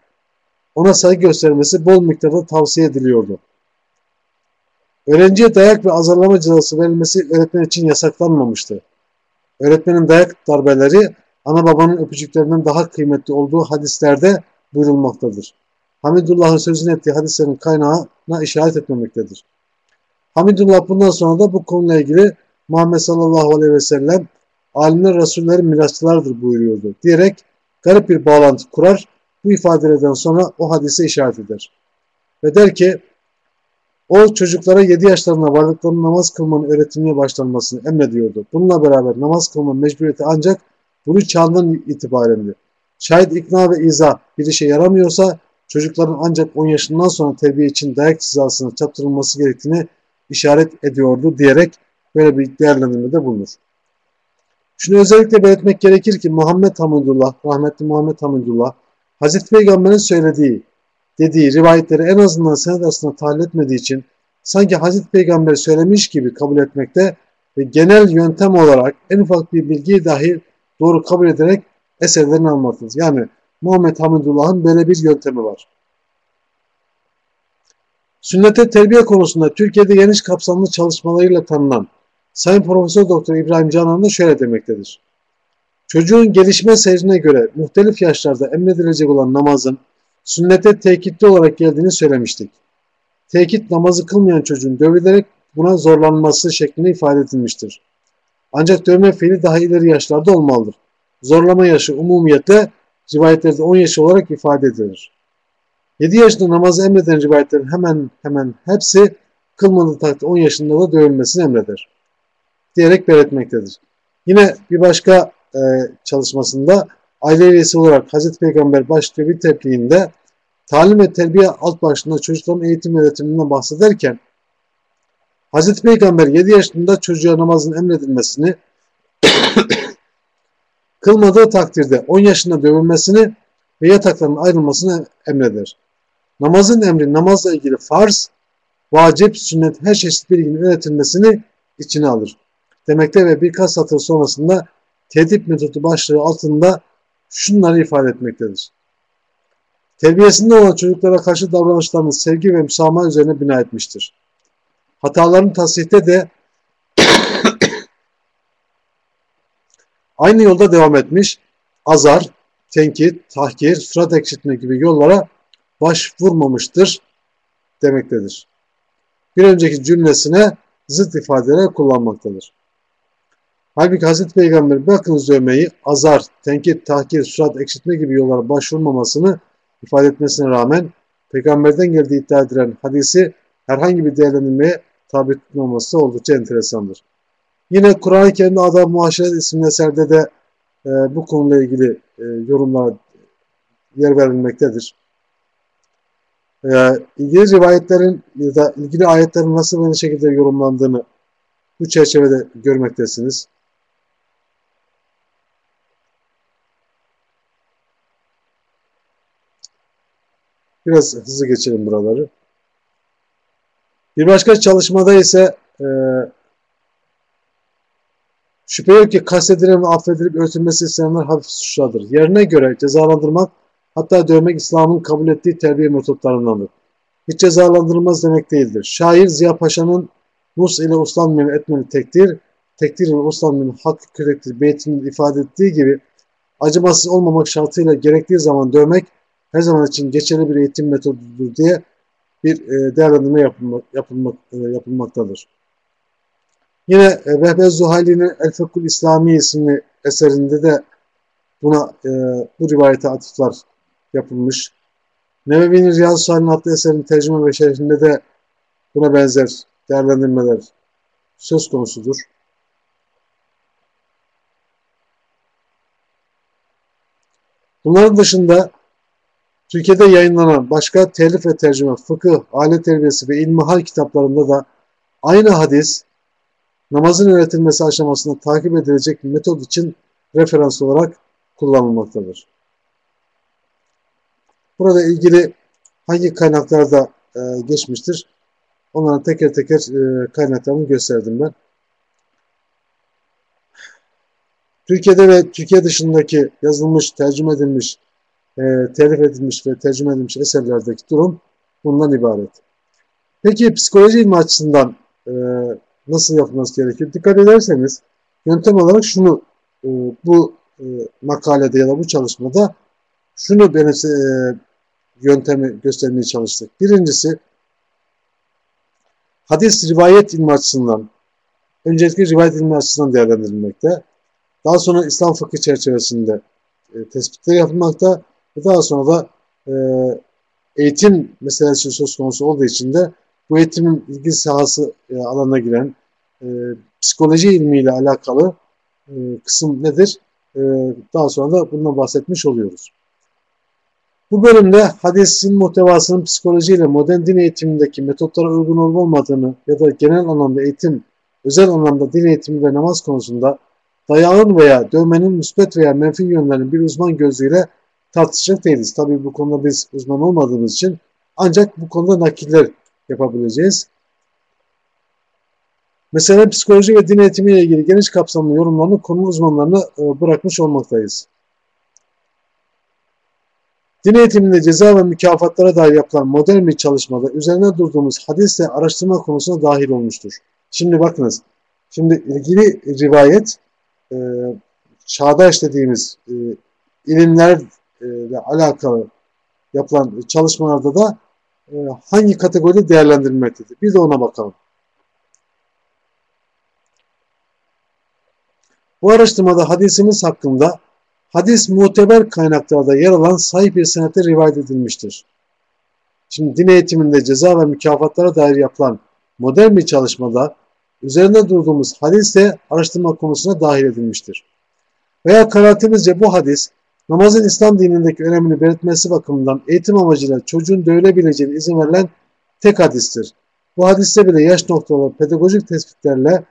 ona saygı göstermesi bol miktarda tavsiye ediliyordu. Öğrenciye dayak ve azarlama cezası verilmesi öğretmen için yasaklanmamıştı. Öğretmenin dayak darbeleri ana babanın öpücüklerinden daha kıymetli olduğu hadislerde buyurulmaktadır. Hamidullah'ın sözünü ettiği hadislerin kaynağına işaret etmemektedir. Hamidullah bundan sonra da bu konuyla ilgili Muhammed sallallahu aleyhi ve sellem alimler Resullerin mirasçılardır buyuruyordu diyerek garip bir bağlantı kurar. Bu ifadelerden sonra o hadise işaret eder. Ve der ki o çocuklara 7 yaşlarına vardıklarında namaz kılmanın öğretilmeye başlanmasını emrediyordu. Bununla beraber namaz kılma mecburiyeti ancak bunu çağından itibarendir. Şayet ikna ve izah bir işe yaramıyorsa çocukların ancak 10 yaşından sonra terbiye için dayak cezasına çarptırılması gerektiğini işaret ediyordu diyerek böyle bir değerlendirmede bulunur. Şunu özellikle belirtmek gerekir ki Muhammed Hamidullah, rahmetli Muhammed Hamidullah, Hazreti Peygamber'in söylediği, dediği rivayetleri en azından senet aslında tahlil etmediği için sanki Hazreti Peygamber söylemiş gibi kabul etmekte ve genel yöntem olarak en ufak bir bilgiyi dahi doğru kabul ederek eserlerini almaktadır. Yani Muhammed Hamidullah'ın böyle bir yöntemi var. Sünnete terbiye konusunda Türkiye'de geniş kapsamlı çalışmalarıyla tanınan Sayın Profesör Doktor İbrahim Canan da şöyle demektedir. Çocuğun gelişme seyrine göre muhtelif yaşlarda emredilecek olan namazın sünnete tekitli olarak geldiğini söylemiştik. Tekit namazı kılmayan çocuğun dövülerek buna zorlanması şeklinde ifade edilmiştir. Ancak dövme fiili daha ileri yaşlarda olmalıdır. Zorlama yaşı umumiyetle rivayetlerde 10 yaş olarak ifade edilir. 7 yaşında namazı emreden rivayetlerin hemen hemen hepsi kılmadığı takdirde 10 yaşında da dövülmesini emreder. Diyerek belirtmektedir. Yine bir başka e, çalışmasında aile üyesi olarak Hz. Peygamber başlıyor bir tebliğinde talim ve terbiye alt başlığında çocukların eğitim öğretiminden bahsederken Hz. Peygamber 7 yaşında çocuğa namazın emredilmesini kılmadığı takdirde 10 yaşında dövülmesini ve yatakların ayrılmasını emreder. Namazın emri namazla ilgili farz, vacip, sünnet her çeşit bilginin öğretilmesini içine alır. Demekte ve birkaç satır sonrasında tedip metodu başlığı altında şunları ifade etmektedir. Terbiyesinde olan çocuklara karşı davranışlarının sevgi ve müsamaha üzerine bina etmiştir. Hataların tasihte de aynı yolda devam etmiş. Azar, tenkit, tahkir, surat ekşitme gibi yollara başvurmamıştır demektedir. Bir önceki cümlesine zıt ifadeler kullanmaktadır. Halbuki Hazreti Peygamber bakınız dövmeyi azar, tenkit, tahkir, surat ekşitme gibi yollara başvurmamasını ifade etmesine rağmen peygamberden geldiği iddia edilen hadisi herhangi bir değerlendirmeye tabi tutmaması oldukça enteresandır. Yine Kur'an-ı Kerim'de Adam Muhaşeret isimli eserde de e, bu konuyla ilgili e, yorumlara yer verilmektedir. E, ilgili rivayetlerin ya da ilgili ayetlerin nasıl ne şekilde yorumlandığını bu çerçevede görmektesiniz. Biraz hızlı geçelim buraları. Bir başka çalışmada ise e, şüphe yok ki kastedilen ve affedilip örtülmesi isteyenler hafif suçladır. Yerine göre cezalandırmak hatta dövmek İslam'ın kabul ettiği terbiye metotlarındandır. Hiç cezalandırılmaz demek değildir. Şair Ziya Paşa'nın Nus ile uslanmayan etmeli tektir, tekdir Osmanlı'nın hakkı kürektir beytinin ifade ettiği gibi acımasız olmamak şartıyla gerektiği zaman dövmek her zaman için geçerli bir eğitim metodudur diye bir e, değerlendirme yapılmak, yapılmak, e, yapılmaktadır. Yine e, Vehbe Zuhali'nin El Fekul İslami isimli eserinde de buna e, bu rivayete atıflar yapılmış. Nebevi'nin Riyaz-ı Salih'in adlı eserin tercüme ve şerhinde de buna benzer değerlendirmeler söz konusudur. Bunların dışında Türkiye'de yayınlanan başka telif ve tercüme, fıkıh, aile terbiyesi ve ilmihal kitaplarında da aynı hadis namazın öğretilmesi aşamasında takip edilecek metot için referans olarak kullanılmaktadır. Burada ilgili hangi kaynaklarda e, geçmiştir? Onların teker teker e, kaynaklarını gösterdim ben. Türkiye'de ve Türkiye dışındaki yazılmış, tercüme edilmiş, e, telif edilmiş ve tercüme edilmiş eserlerdeki durum bundan ibaret. Peki psikoloji ilmi açısından e, nasıl yapılması gerekir? Dikkat ederseniz yöntem olarak şunu e, bu e, makalede ya da bu çalışmada şunu benim e, yöntemi göstermeye çalıştık. Birincisi hadis rivayet ilmi açısından öncelikle rivayet ilmi açısından değerlendirilmekte. Daha sonra İslam fıkıh çerçevesinde e, tespitler yapılmakta daha sonra da e, eğitim meselesi söz konusu olduğu için de bu eğitimin ilgi sahası e, alanına giren e, psikoloji ilmiyle alakalı e, kısım nedir? E, daha sonra da bundan bahsetmiş oluyoruz. Bu bölümde hadisin muhtevasının psikolojiyle modern din eğitimindeki metotlara uygun olup olmadığını ya da genel anlamda eğitim, özel anlamda din eğitimi ve namaz konusunda dayağın veya dövmenin müspet veya menfi yönlerini bir uzman gözüyle tartışacak değiliz. Tabii bu konuda biz uzman olmadığımız için ancak bu konuda nakiller yapabileceğiz. Mesela psikoloji ve din eğitimiyle ilgili geniş kapsamlı yorumlarını konu uzmanlarına e, bırakmış olmaktayız. Din eğitiminde ceza ve mükafatlara dair yapılan modern bir çalışmada üzerine durduğumuz hadisle araştırma konusuna dahil olmuştur. Şimdi bakınız, şimdi ilgili rivayet e, çağda işlediğimiz e, ilimlerle alakalı yapılan çalışmalarda da e, hangi kategoride değerlendirilmektedir? Bir de ona bakalım. Bu araştırmada hadisimiz hakkında hadis muteber kaynaklarda yer alan sahip bir senete rivayet edilmiştir. Şimdi din eğitiminde ceza ve mükafatlara dair yapılan modern bir çalışmada üzerinde durduğumuz hadis de araştırma konusuna dahil edilmiştir. Veya kanaatimizce bu hadis namazın İslam dinindeki önemini belirtmesi bakımından eğitim amacıyla çocuğun dövülebileceğine izin verilen tek hadistir. Bu hadiste bile yaş noktaları pedagojik tespitlerle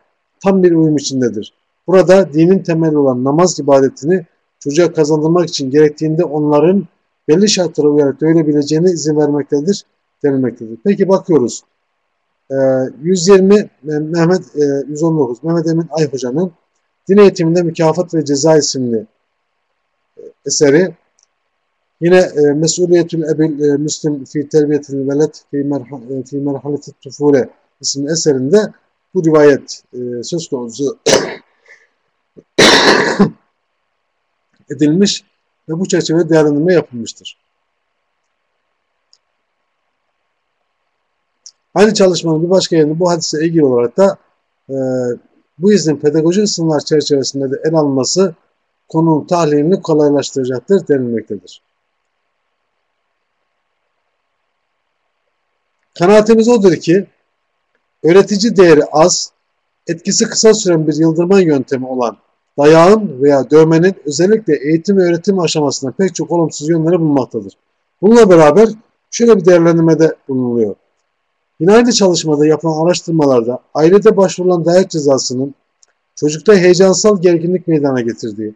tam bir uyum içindedir. Burada dinin temeli olan namaz ibadetini çocuğa kazandırmak için gerektiğinde onların belli şartlara uyarak dövülebileceğine izin vermektedir denilmektedir. Peki bakıyoruz. 120 ee, Mehmet 119 e, Mehmet Emin Ay Hoca'nın Din Eğitiminde Mükafat ve Ceza isimli eseri. Yine e, Mesuliyetül Ebil e, Müslim fi terbiyetil veled fi, merha, e, fi merhaleti tufule isimli eserinde bu rivayet e, söz konusu edilmiş ve bu çerçevede değerlendirme yapılmıştır. Aynı çalışmanın bir başka yerinde bu hadise ilgili olarak da e, bu iznin pedagojik sınırlar çerçevesinde de el alınması konunun tahlilini kolaylaştıracaktır denilmektedir. Kanaatimiz odur ki öğretici değeri az, etkisi kısa süren bir yıldırma yöntemi olan dayağın veya dövmenin özellikle eğitim ve öğretim aşamasında pek çok olumsuz yönleri bulunmaktadır. Bununla beraber şöyle bir değerlendirmede bulunuluyor. Yine aynı çalışmada yapılan araştırmalarda ailede başvurulan dayak cezasının çocukta heyecansal gerginlik meydana getirdiği,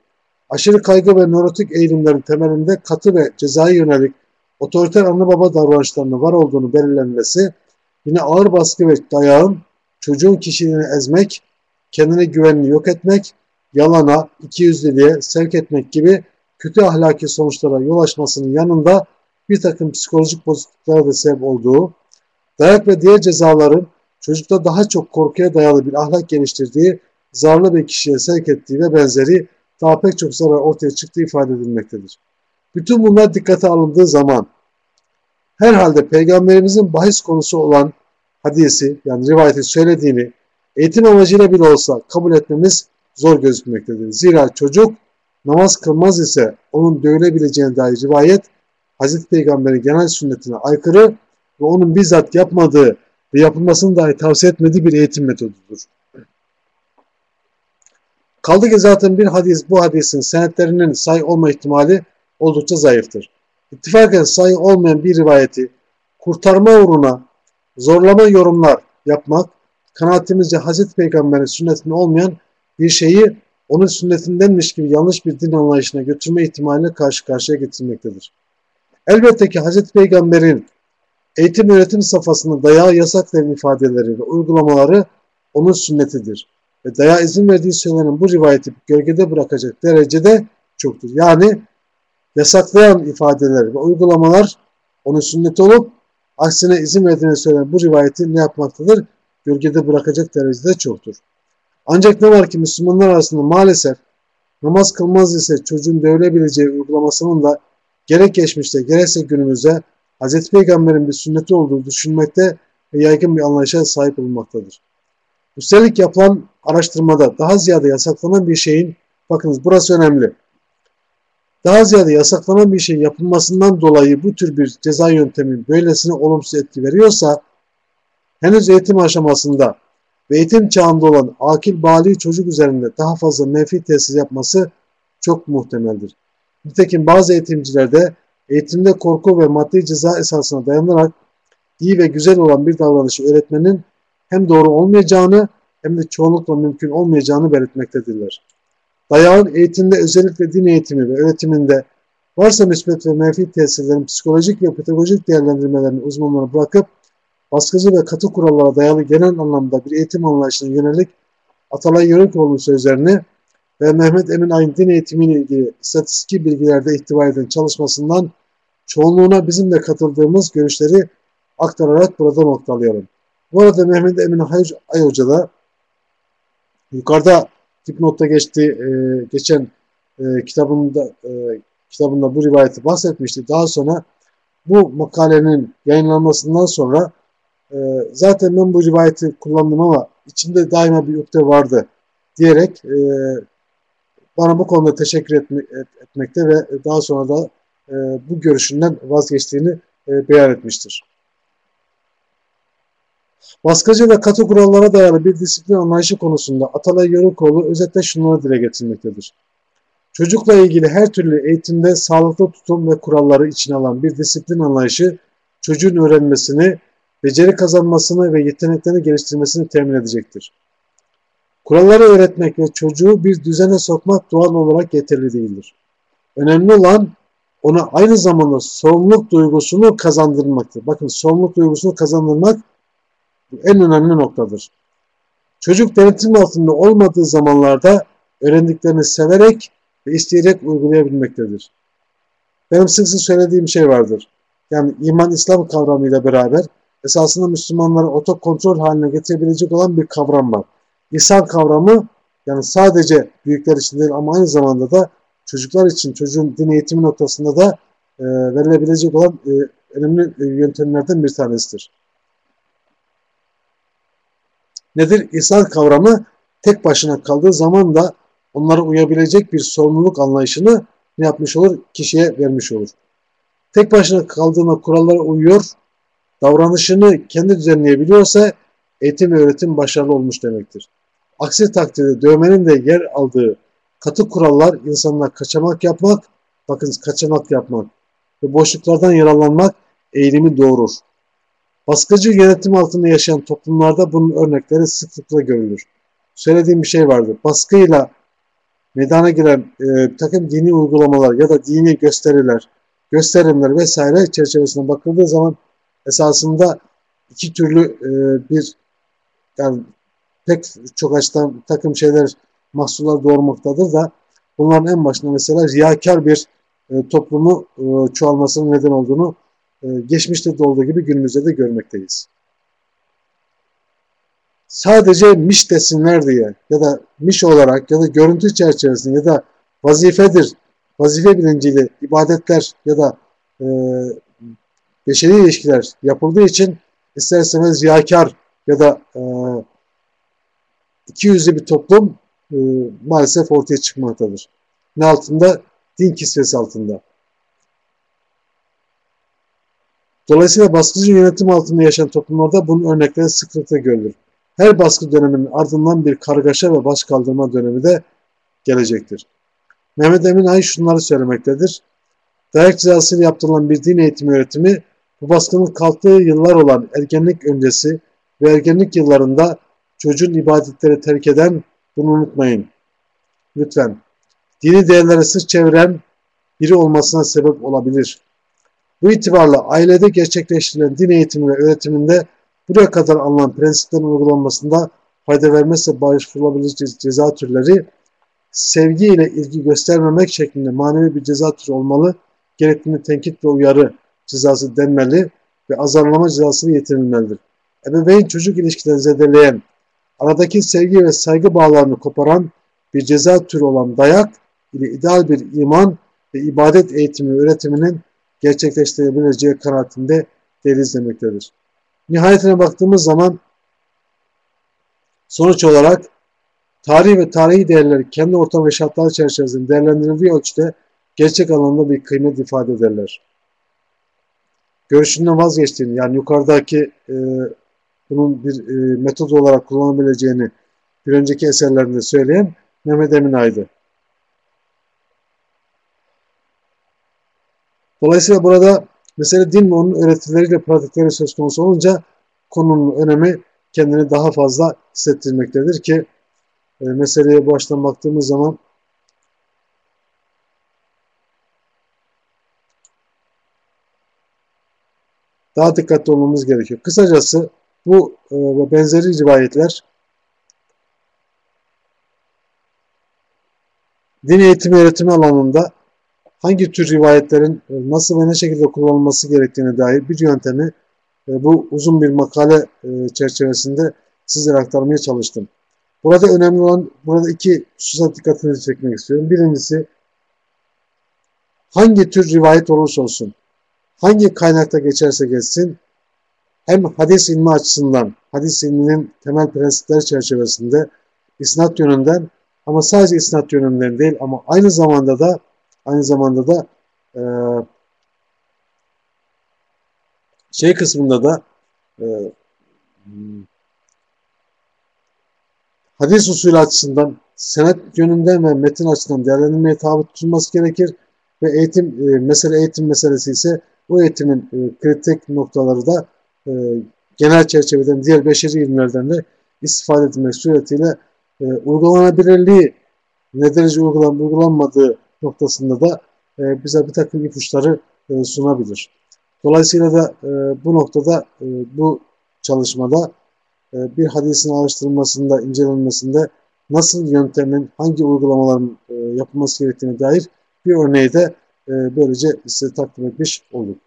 aşırı kaygı ve nörotik eğilimlerin temelinde katı ve cezai yönelik otoriter anne baba davranışlarının var olduğunu belirlenmesi, yine ağır baskı ve dayağın çocuğun kişiliğini ezmek, kendine güvenini yok etmek, yalana, ikiyüzlülüğe sevk etmek gibi kötü ahlaki sonuçlara yol açmasının yanında bir takım psikolojik bozukluklara da sebep olduğu, Dayak ve diğer cezaların çocukta daha çok korkuya dayalı bir ahlak geliştirdiği zararlı bir kişiye sevk ettiği ve benzeri daha pek çok zarar ortaya çıktığı ifade edilmektedir. Bütün bunlar dikkate alındığı zaman herhalde peygamberimizin bahis konusu olan hadisi yani rivayeti söylediğini eğitim amacıyla bile olsa kabul etmemiz zor gözükmektedir. Zira çocuk namaz kılmaz ise onun dövülebileceğine dair rivayet Hazreti Peygamber'in genel sünnetine aykırı ve onun bizzat yapmadığı ve yapılmasını dahi tavsiye etmediği bir eğitim metodudur. Kaldı ki zaten bir hadis bu hadisin senetlerinin say olma ihtimali oldukça zayıftır. İttifaken sayı olmayan bir rivayeti kurtarma uğruna zorlama yorumlar yapmak, kanaatimizce Hazreti Peygamber'in sünnetinde olmayan bir şeyi onun sünnetindenmiş gibi yanlış bir din anlayışına götürme ihtimaliyle karşı karşıya getirmektedir. Elbette ki Hazreti Peygamber'in eğitim öğretim safhasında dayağı yasaklayan ifadeleri ve uygulamaları onun sünnetidir. Ve dayağı izin verdiği söylenen bu rivayeti gölgede bırakacak derecede çoktur. Yani yasaklayan ifadeler ve uygulamalar onun sünneti olup aksine izin verdiğini söylenen bu rivayeti ne yapmaktadır? Gölgede bırakacak derecede çoktur. Ancak ne var ki Müslümanlar arasında maalesef namaz kılmaz ise çocuğun dövülebileceği uygulamasının da gerek geçmişte gerekse günümüzde Hz. Peygamber'in bir sünneti olduğu düşünmekte ve yaygın bir anlayışa sahip olunmaktadır. Üstelik yapılan araştırmada daha ziyade yasaklanan bir şeyin, bakınız burası önemli, daha ziyade yasaklanan bir şey yapılmasından dolayı bu tür bir ceza yöntemi böylesine olumsuz etki veriyorsa, henüz eğitim aşamasında ve eğitim çağında olan akil bali çocuk üzerinde daha fazla menfi tesir yapması çok muhtemeldir. Nitekim bazı eğitimcilerde eğitimde korku ve maddi ceza esasına dayanarak iyi ve güzel olan bir davranışı öğretmenin hem doğru olmayacağını hem de çoğunlukla mümkün olmayacağını belirtmektedirler. Dayağın eğitimde özellikle din eğitimi ve öğretiminde varsa müsbet ve menfi tesirlerin psikolojik ve pedagojik değerlendirmelerini uzmanlara bırakıp baskıcı ve katı kurallara dayalı genel anlamda bir eğitim anlayışına yönelik Atalay Yörükoğlu'nun sözlerini ve Mehmet Emin Ayın din eğitimiyle ilgili istatistik bilgilerde ihtiva eden çalışmasından çoğunluğuna bizim de katıldığımız görüşleri aktararak burada noktalayalım. Bu arada Mehmet Emin Ay Hoca da yukarıda dipnotta geçti, e, geçen e, kitabında e, kitabında bu rivayeti bahsetmişti. Daha sonra bu makalenin yayınlanmasından sonra e, zaten ben bu rivayeti kullandım ama içinde daima bir ukde vardı diyerek e, bana bu konuda teşekkür etme, et, etmekte ve daha sonra da e, bu görüşünden vazgeçtiğini e, beyan etmiştir. Baskıcı ve katı kurallara dayalı bir disiplin anlayışı konusunda Atalay Yörükoğlu özetle şunları dile getirmektedir. Çocukla ilgili her türlü eğitimde sağlıklı tutum ve kuralları içine alan bir disiplin anlayışı çocuğun öğrenmesini, beceri kazanmasını ve yeteneklerini geliştirmesini temin edecektir. Kuralları öğretmek ve çocuğu bir düzene sokmak doğal olarak yeterli değildir. Önemli olan ona aynı zamanda sorumluluk duygusunu kazandırmaktır. Bakın sorumluluk duygusunu kazandırmak en önemli noktadır. Çocuk denetim altında olmadığı zamanlarda öğrendiklerini severek ve isteyerek uygulayabilmektedir. Benim sık sık söylediğim şey vardır. Yani iman İslam kavramıyla beraber esasında Müslümanları otokontrol haline getirebilecek olan bir kavram var. İhsan kavramı yani sadece büyükler için değil ama aynı zamanda da çocuklar için çocuğun din eğitimi noktasında da e, verilebilecek olan e, önemli e, yöntemlerden bir tanesidir. Nedir? İhsan kavramı tek başına kaldığı zaman da onlara uyabilecek bir sorumluluk anlayışını ne yapmış olur? Kişiye vermiş olur. Tek başına kaldığında kurallara uyuyor, davranışını kendi düzenleyebiliyorsa eğitim ve öğretim başarılı olmuş demektir. Aksi takdirde dövmenin de yer aldığı katı kurallar insanlara kaçamak yapmak, bakın kaçamak yapmak ve boşluklardan yararlanmak eğilimi doğurur. Baskıcı yönetim altında yaşayan toplumlarda bunun örnekleri sıklıkla görülür. Söylediğim bir şey vardı. Baskıyla meydana giren e, takım dini uygulamalar ya da dini gösteriler, gösterimler vesaire çerçevesine bakıldığı zaman esasında iki türlü e, bir yani pek çok açıdan takım şeyler mahsullar doğurmaktadır da bunların en başında mesela riyakar bir e, toplumu e, çoğalmasının neden olduğunu geçmişte de olduğu gibi günümüzde de görmekteyiz. sadece miş desinler diye ya da miş olarak ya da görüntü çerçevesinde ya da vazifedir, vazife bilinciyle ibadetler ya da e, beşeri ilişkiler yapıldığı için ister istemez ya da e, iki yüzlü bir toplum e, maalesef ortaya çıkmaktadır. Ne altında? Din kisvesi altında. Dolayısıyla baskıcı yönetim altında yaşayan toplumlarda bunun örnekleri sıklıkla görülür. Her baskı döneminin ardından bir kargaşa ve baş kaldırma dönemi de gelecektir. Mehmet Emin Ay şunları söylemektedir. Dayak cezasıyla yaptırılan bir din eğitimi öğretimi bu baskının kalktığı yıllar olan ergenlik öncesi ve ergenlik yıllarında çocuğun ibadetleri terk eden bunu unutmayın. Lütfen. Dini değerlere sırt çeviren biri olmasına sebep olabilir. Bu itibarla ailede gerçekleştirilen din eğitimi ve öğretiminde buraya kadar alınan prensiplerin uygulanmasında fayda vermezse başvurulabilecek ceza türleri sevgi ile ilgi göstermemek şeklinde manevi bir ceza türü olmalı, gerektiğinde tenkit ve uyarı cezası denmeli ve azarlama cezası yetirilmelidir. Ebeveyn çocuk ilişkilerini zedeleyen, aradaki sevgi ve saygı bağlarını koparan bir ceza türü olan dayak ile ideal bir iman ve ibadet eğitimi öğretiminin gerçekleştirebileceği kanaatinde değeri izlemektedir. Nihayetine baktığımız zaman sonuç olarak tarih ve tarihi değerleri kendi ortam ve şartlar çerçevesinde değerlendirildiği ölçüde gerçek anlamda bir kıymet ifade ederler. Görüşünden vazgeçtiğini yani yukarıdaki e, bunun bir e, metod olarak kullanabileceğini bir önceki eserlerinde söyleyen Mehmet Emin Aydı. Dolayısıyla burada mesele din ve onun öğretileriyle pratikleri söz konusu olunca konunun önemi kendini daha fazla hissettirmektedir ki e, meseleye baştan baktığımız zaman daha dikkatli olmamız gerekiyor. Kısacası bu e, ve benzeri rivayetler din eğitimi öğretimi alanında hangi tür rivayetlerin e, nasıl ve ne şekilde kullanılması gerektiğine dair bir yöntemi e, bu uzun bir makale e, çerçevesinde sizlere aktarmaya çalıştım. Burada önemli olan, burada iki hususa dikkatinizi çekmek istiyorum. Birincisi, hangi tür rivayet olursa olsun, hangi kaynakta geçerse geçsin, hem hadis ilmi açısından, hadis ilminin temel prensipleri çerçevesinde isnat yönünden ama sadece isnat yönünden değil ama aynı zamanda da aynı zamanda da e, şey kısmında da e, hadis usulü açısından senet yönünden ve metin açısından değerlendirmeye tabi tutulması gerekir ve eğitim e, mesele eğitim meselesi ise bu eğitimin e, kritik noktaları da e, genel çerçeveden diğer beşeri ilimlerden de istifade edilmek suretiyle e, uygulanabilirliği ne derece uygulan, uygulanmadığı noktasında da e, bize bir takım ipuçları e, sunabilir. Dolayısıyla da e, bu noktada e, bu çalışmada e, bir hadisin araştırılmasında, incelenmesinde nasıl yöntemin, hangi uygulamaların e, yapılması gerektiğine dair bir örneği de e, böylece size takdim etmiş olduk.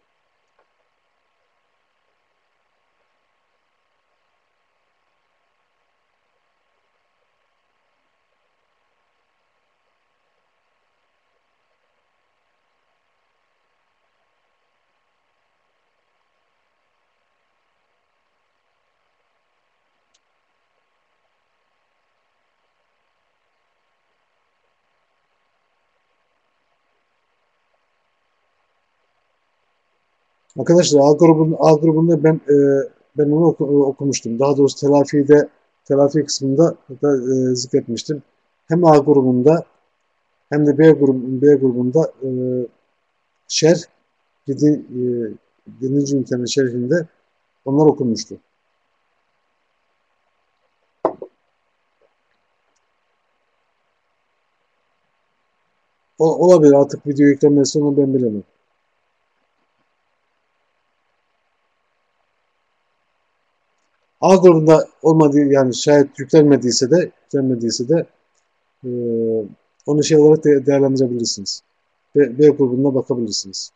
Arkadaşlar A grubun A grubunda ben e, ben onu oku, okumuştum. Daha doğrusu telafide telafi kısmında da e, zikretmiştim. Hem A grubunda hem de B grubun B grubunda e, şerh 7. E, 7. ünitenin şerhinde onlar okunmuştu. O, olabilir artık video yüklenmesi onu ben bilemem. A grubunda olmadığı yani şayet yüklenmediyse de yüklenmediyse de e, onu şey olarak de, değerlendirebilirsiniz. B, B grubunda bakabilirsiniz.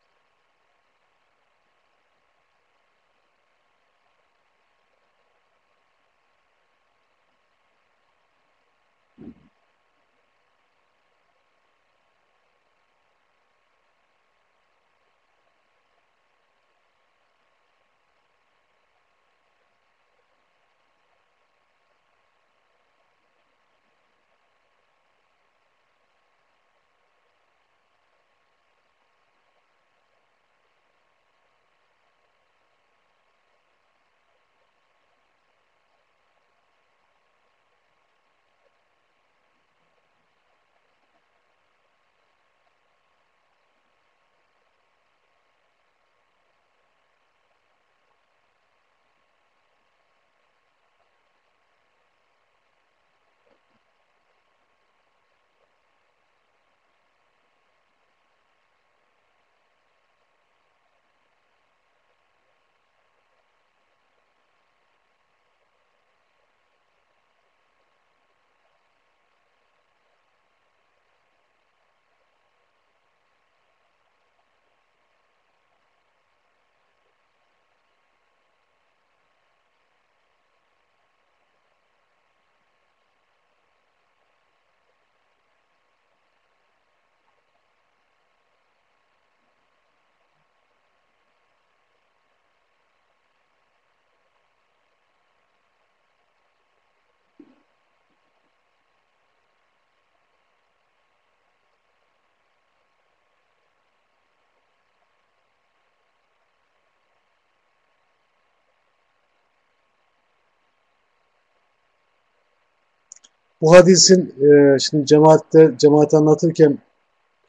Bu hadisin e, şimdi cemaatte cemaat anlatırken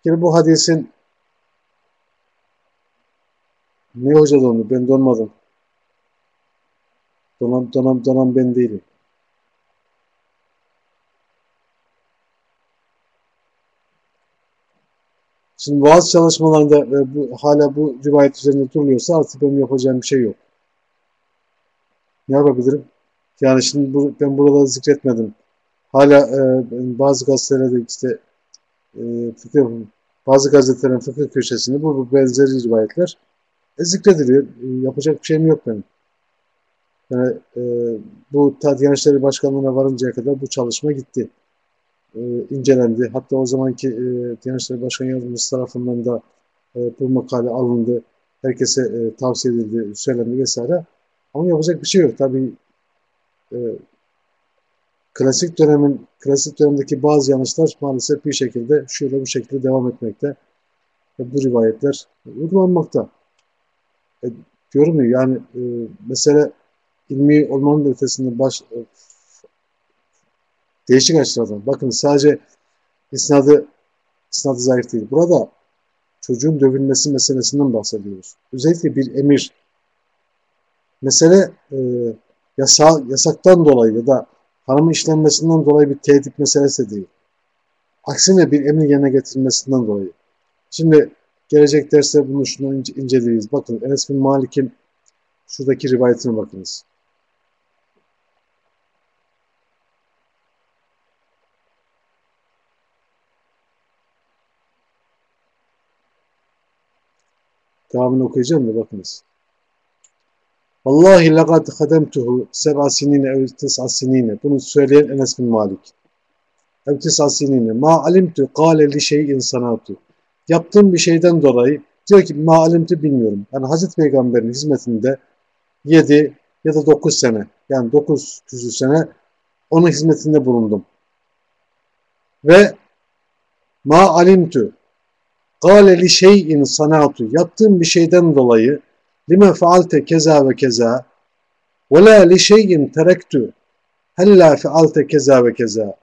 bir bu hadisin ne hoca dondu? Ben donmadım. Donan, donan, donan ben değilim. Şimdi bazı çalışmalarında e, bu, hala bu rivayet üzerinde duruluyorsa artık benim yapacağım bir şey yok. Ne yapabilirim? Yani şimdi bu, ben burada zikretmedim. Hala e, bazı gazetelerde işte e, fıkıh, bazı gazetelerin fıkıh köşesinde bu, bu benzeri rivayetler e, zikrediliyor. E, yapacak bir şeyim yok benim. Yani, e, bu Diyanet İşleri Başkanlığı'na varıncaya kadar bu çalışma gitti. E, incelendi. Hatta o zamanki e, Diyanet İşleri Başkan Yardımcısı tarafından da e, bu makale alındı. Herkese e, tavsiye edildi, söylendi vesaire. Ama yapacak bir şey yok. Tabii e, klasik dönemin klasik dönemdeki bazı yanlışlar maalesef bir şekilde şöyle bu şekilde devam etmekte. Ve bu rivayetler uygulanmakta. E, diyorum ya yani e, mesele ilmi olmanın ötesinde baş e, değişik açılardan. Bakın sadece isnadı isnadı zayıf değil. Burada çocuğun dövülmesi meselesinden bahsediyoruz. Özellikle bir emir mesele e, yasa, yasaktan dolayı ya da haramın işlenmesinden dolayı bir tehdit meselesi değil. Aksine bir emir yerine getirilmesinden dolayı. Şimdi gelecek derste bunu şunu ince, inceleyeceğiz. Bakın Enes bin Malik'in şuradaki rivayetine bakınız. Devamını okuyacağım da bakınız. Vallahi lekad hademtuhu seb'a sinine ev tis'a sinine. Bunu söyleyen Enes bin Malik. Ev tis'a sinine. Ma alimtu kâle li şeyin sanatu. Yaptığım bir şeyden dolayı diyor ki ma alimtu bilmiyorum. Yani Hazreti Peygamber'in hizmetinde 7 ya da 9 sene yani 9 küsür sene onun hizmetinde bulundum. Ve ma alimtu kâle li şeyin sanatu. Yaptığım bir şeyden dolayı lime faalte keza ve keza ve la li şeyin terektu hella keza ve keza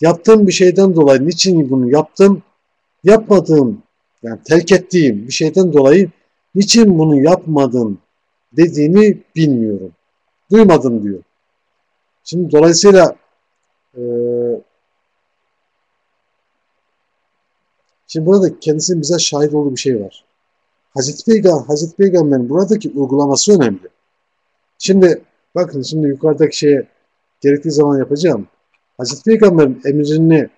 yaptığım bir şeyden dolayı niçin bunu yaptım yapmadığım yani terk ettiğim bir şeyden dolayı niçin bunu yapmadın dediğini bilmiyorum. Duymadım diyor. Şimdi dolayısıyla e, şimdi burada kendisinin bize şahit olduğu bir şey var. Hazreti Peygamber, Hazreti Peygamber'in buradaki uygulaması önemli. Şimdi bakın şimdi yukarıdaki şeye gerektiği zaman yapacağım. Hazreti Peygamber'in emrini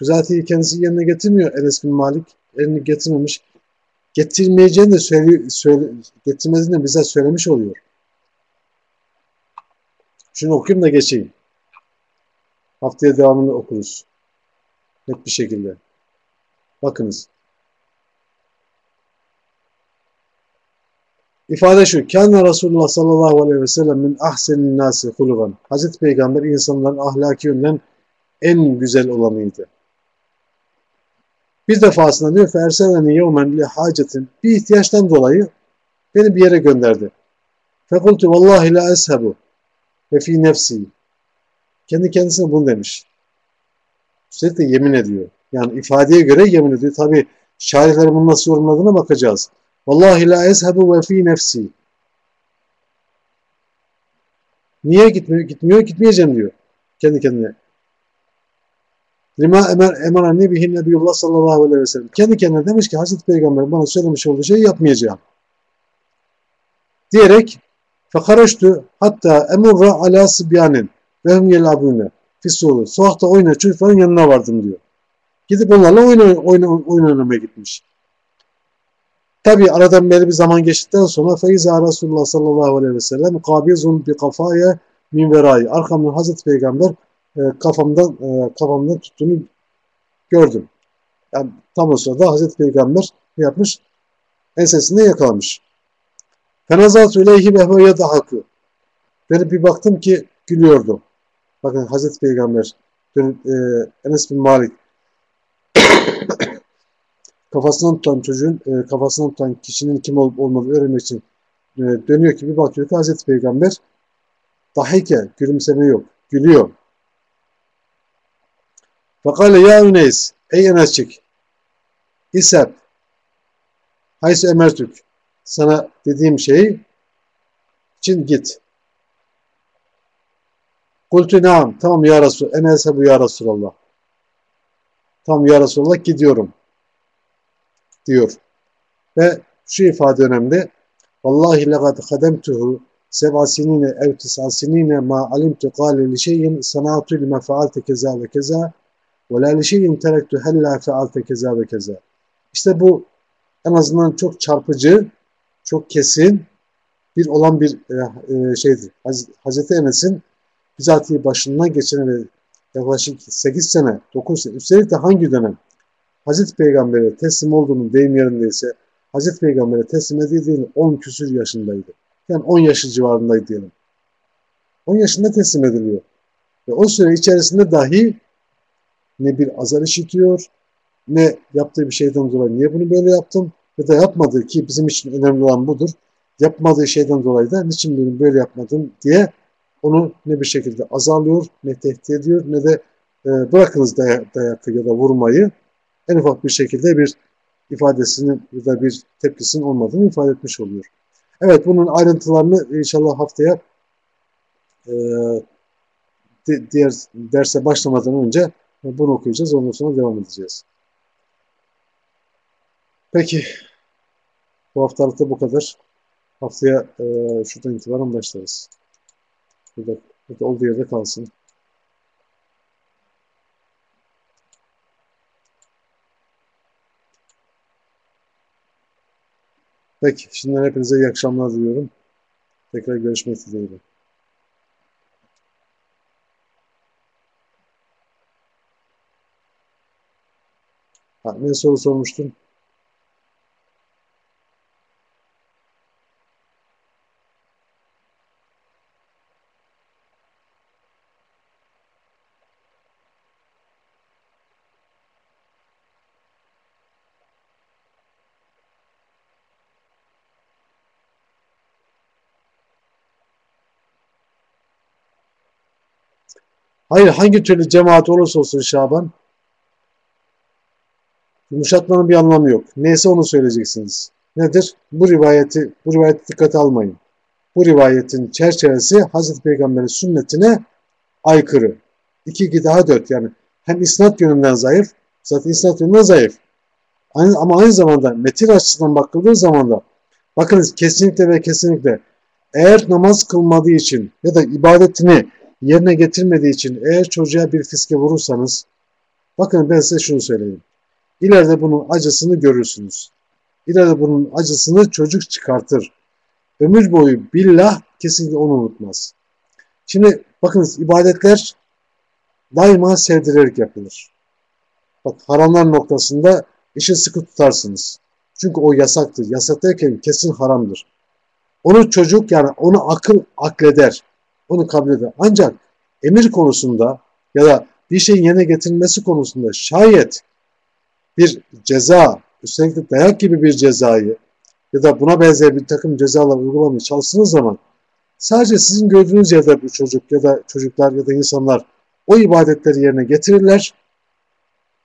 bizatihi kendisi yerine getirmiyor Enes bin Malik. Elini getirmemiş. Getirmeyeceğini de söyle, söyle, getirmediğini de bize söylemiş oluyor. Şunu okuyayım da geçeyim. Haftaya devamını okuruz. Net bir şekilde. Bakınız. İfade şu. Kâne Resulullah sallallahu aleyhi ve sellem min ahsenin nâsi hulugan. Hazreti Peygamber insanların ahlaki yönden en güzel olanıydı. Bir defasında diyor ferseleni yevmen li hacetin bir ihtiyaçtan dolayı beni bir yere gönderdi. Fekultu vallahi la eshebu ve fi nefsi. Kendi kendisine bunu demiş. Üstelik de yemin ediyor. Yani ifadeye göre yemin ediyor. Tabi şairlerin bunu nasıl yorumladığına bakacağız. Vallahi la ezhebu ve fi nefsi. Niye gitmiyor? Gitmiyor, gitmeyeceğim diyor. Kendi kendine. Lima emer emarani bihin nebiyullah sallallahu aleyhi ve sellem. Kendi kendine demiş ki Hazreti Peygamber bana söylemiş olduğu şeyi yapmayacağım. Diyerek fekaraştu hatta emurra ala sibyanin ve hum yelabune fisulu. Sokakta oynayan çocukların yanına vardım diyor. Gidip onlarla oyun, oyun, oyun oynamaya gitmiş. Tabi aradan belli bir zaman geçtikten sonra feyza Resulullah sallallahu aleyhi ve sellem kabizun bir kafaya min verayı. Arkamdan Hazreti Peygamber e, kafamdan e, kafamdan tuttuğunu gördüm. Yani tam o sırada Hazreti Peygamber yapmış? Ensesinde yakalamış. Fenazat ileyhi ve huve yedahakı. Ben bir baktım ki gülüyordu. Bakın Hazreti Peygamber e, Enes bin Malik kafasından tutan çocuğun e, kafasından tutan kişinin kim olup olmadığını öğrenmek için e, dönüyor ki bir bakıyor ki Hazreti Peygamber dahike gülümseme yok. Gülüyor. Fekale ya Üneys, ey Enesçik, İsep, haysu emertük, sana dediğim şey için git. Kultu naam, tamam ya Resul, Enes'e bu ya Resulallah. Tamam ya Resulallah gidiyorum diyor. Ve şu ifade önemli. Vallahi lekad kademtuhu seb'a sinine ev tis'a sinine ma alimtu kâle li şeyin sanatu lime fealte keza ve keza ve la li şeyin terektu hella fealte keza ve keza. İşte bu en azından çok çarpıcı, çok kesin bir olan bir e, e, şeydir. Haz Hazreti Enes'in bizatihi başından geçen yaklaşık 8 sene, 9 sene, üstelik de hangi dönem Hazreti Peygamber'e teslim olduğunun deyim yerindeyse Hazreti Peygamber'e teslim edildiğinde 10 küsür yaşındaydı. Yani 10 yaşı civarındaydı diyelim. 10 yaşında teslim ediliyor. Ve o süre içerisinde dahi ne bir azar işitiyor, ne yaptığı bir şeyden dolayı niye bunu böyle yaptım ya da yapmadığı ki bizim için önemli olan budur. Yapmadığı şeyden dolayı da niçin bunu böyle yapmadım diye onu ne bir şekilde azarlıyor, ne tehdit ediyor, ne de e, bırakınız dayak, dayakı ya da vurmayı en ufak bir şekilde bir ifadesinin ya da bir tepkisinin olmadığını ifade etmiş oluyor. Evet bunun ayrıntılarını inşallah haftaya e, diğer derse başlamadan önce bunu okuyacağız. Ondan sonra devam edeceğiz. Peki bu haftalıkta bu kadar. Haftaya e, şuradan itibaren başlarız. Burada, burada olduğu yerde kalsın. Peki, şimdiden hepinize iyi akşamlar diliyorum. Tekrar görüşmek dileğiyle. Ha, ne soru sormuştun? Hayır hangi türlü cemaat olursa olsun Şaban yumuşatmanın bir anlamı yok. Neyse onu söyleyeceksiniz. Nedir? Bu rivayeti, bu rivayeti dikkate almayın. Bu rivayetin çerçevesi Hazreti Peygamber'in sünnetine aykırı. 2 2 daha 4 yani hem isnat yönünden zayıf, zaten isnat yönünden zayıf. Aynı, ama aynı zamanda metin açısından bakıldığı zaman da bakınız kesinlikle ve kesinlikle eğer namaz kılmadığı için ya da ibadetini yerine getirmediği için eğer çocuğa bir fiske vurursanız bakın ben size şunu söyleyeyim. İleride bunun acısını görürsünüz. İleride bunun acısını çocuk çıkartır. Ömür boyu billah kesinlikle onu unutmaz. Şimdi bakınız ibadetler daima sevdirerek yapılır. Bak haramlar noktasında işi sıkı tutarsınız. Çünkü o yasaktır. Yasak derken kesin haramdır. Onu çocuk yani onu akıl akleder onu kabul eder. Ancak emir konusunda ya da bir şeyin yerine getirilmesi konusunda şayet bir ceza, üstelik dayak gibi bir cezayı ya da buna benzer bir takım cezalar uygulamaya çalıştığınız zaman sadece sizin gördüğünüz yerde bu çocuk ya da çocuklar ya da insanlar o ibadetleri yerine getirirler.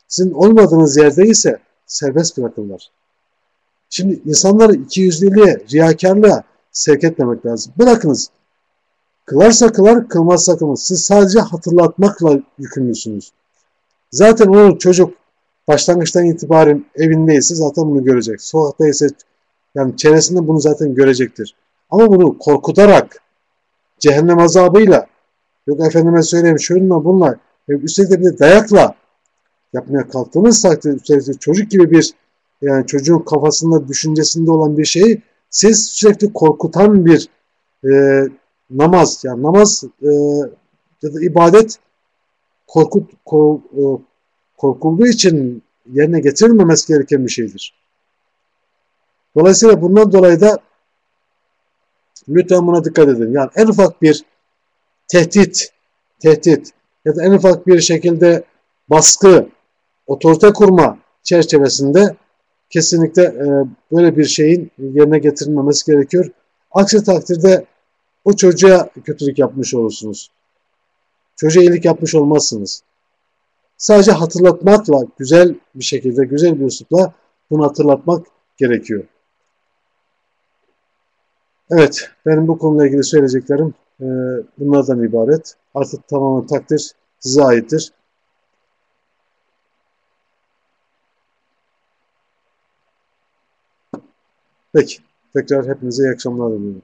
Sizin olmadığınız yerde ise serbest bırakırlar. Şimdi insanları ikiyüzlülüğe, riyakarlığa sevk etmemek lazım. Bırakınız Kılarsa kılar, kılmazsa kılmaz. Siz sadece hatırlatmakla yükümlüsünüz. Zaten o çocuk başlangıçtan itibaren evindeyse zaten bunu görecek. Sokakta yani çevresinde bunu zaten görecektir. Ama bunu korkutarak, cehennem azabıyla, yok efendime söyleyeyim şununla bununla, üstelik de bir dayakla yapmaya kalktığınız takdirde üstelik çocuk gibi bir yani çocuğun kafasında, düşüncesinde olan bir şeyi siz sürekli korkutan bir e, namaz yani namaz e, ya da ibadet korkut, kork, e, korkulduğu için yerine getirilmemesi gereken bir şeydir. Dolayısıyla bundan dolayı da lütfen buna dikkat edin. Yani en ufak bir tehdit, tehdit ya da en ufak bir şekilde baskı, otorite kurma çerçevesinde kesinlikle e, böyle bir şeyin yerine getirilmemesi gerekiyor. Aksi takdirde o çocuğa kötülük yapmış olursunuz. Çocuğa iyilik yapmış olmazsınız. Sadece hatırlatmakla, güzel bir şekilde, güzel bir üslupla bunu hatırlatmak gerekiyor. Evet, benim bu konuyla ilgili söyleyeceklerim e, bunlardan ibaret. Artık tamamen takdir size aittir. Peki, tekrar hepinize iyi akşamlar diliyorum.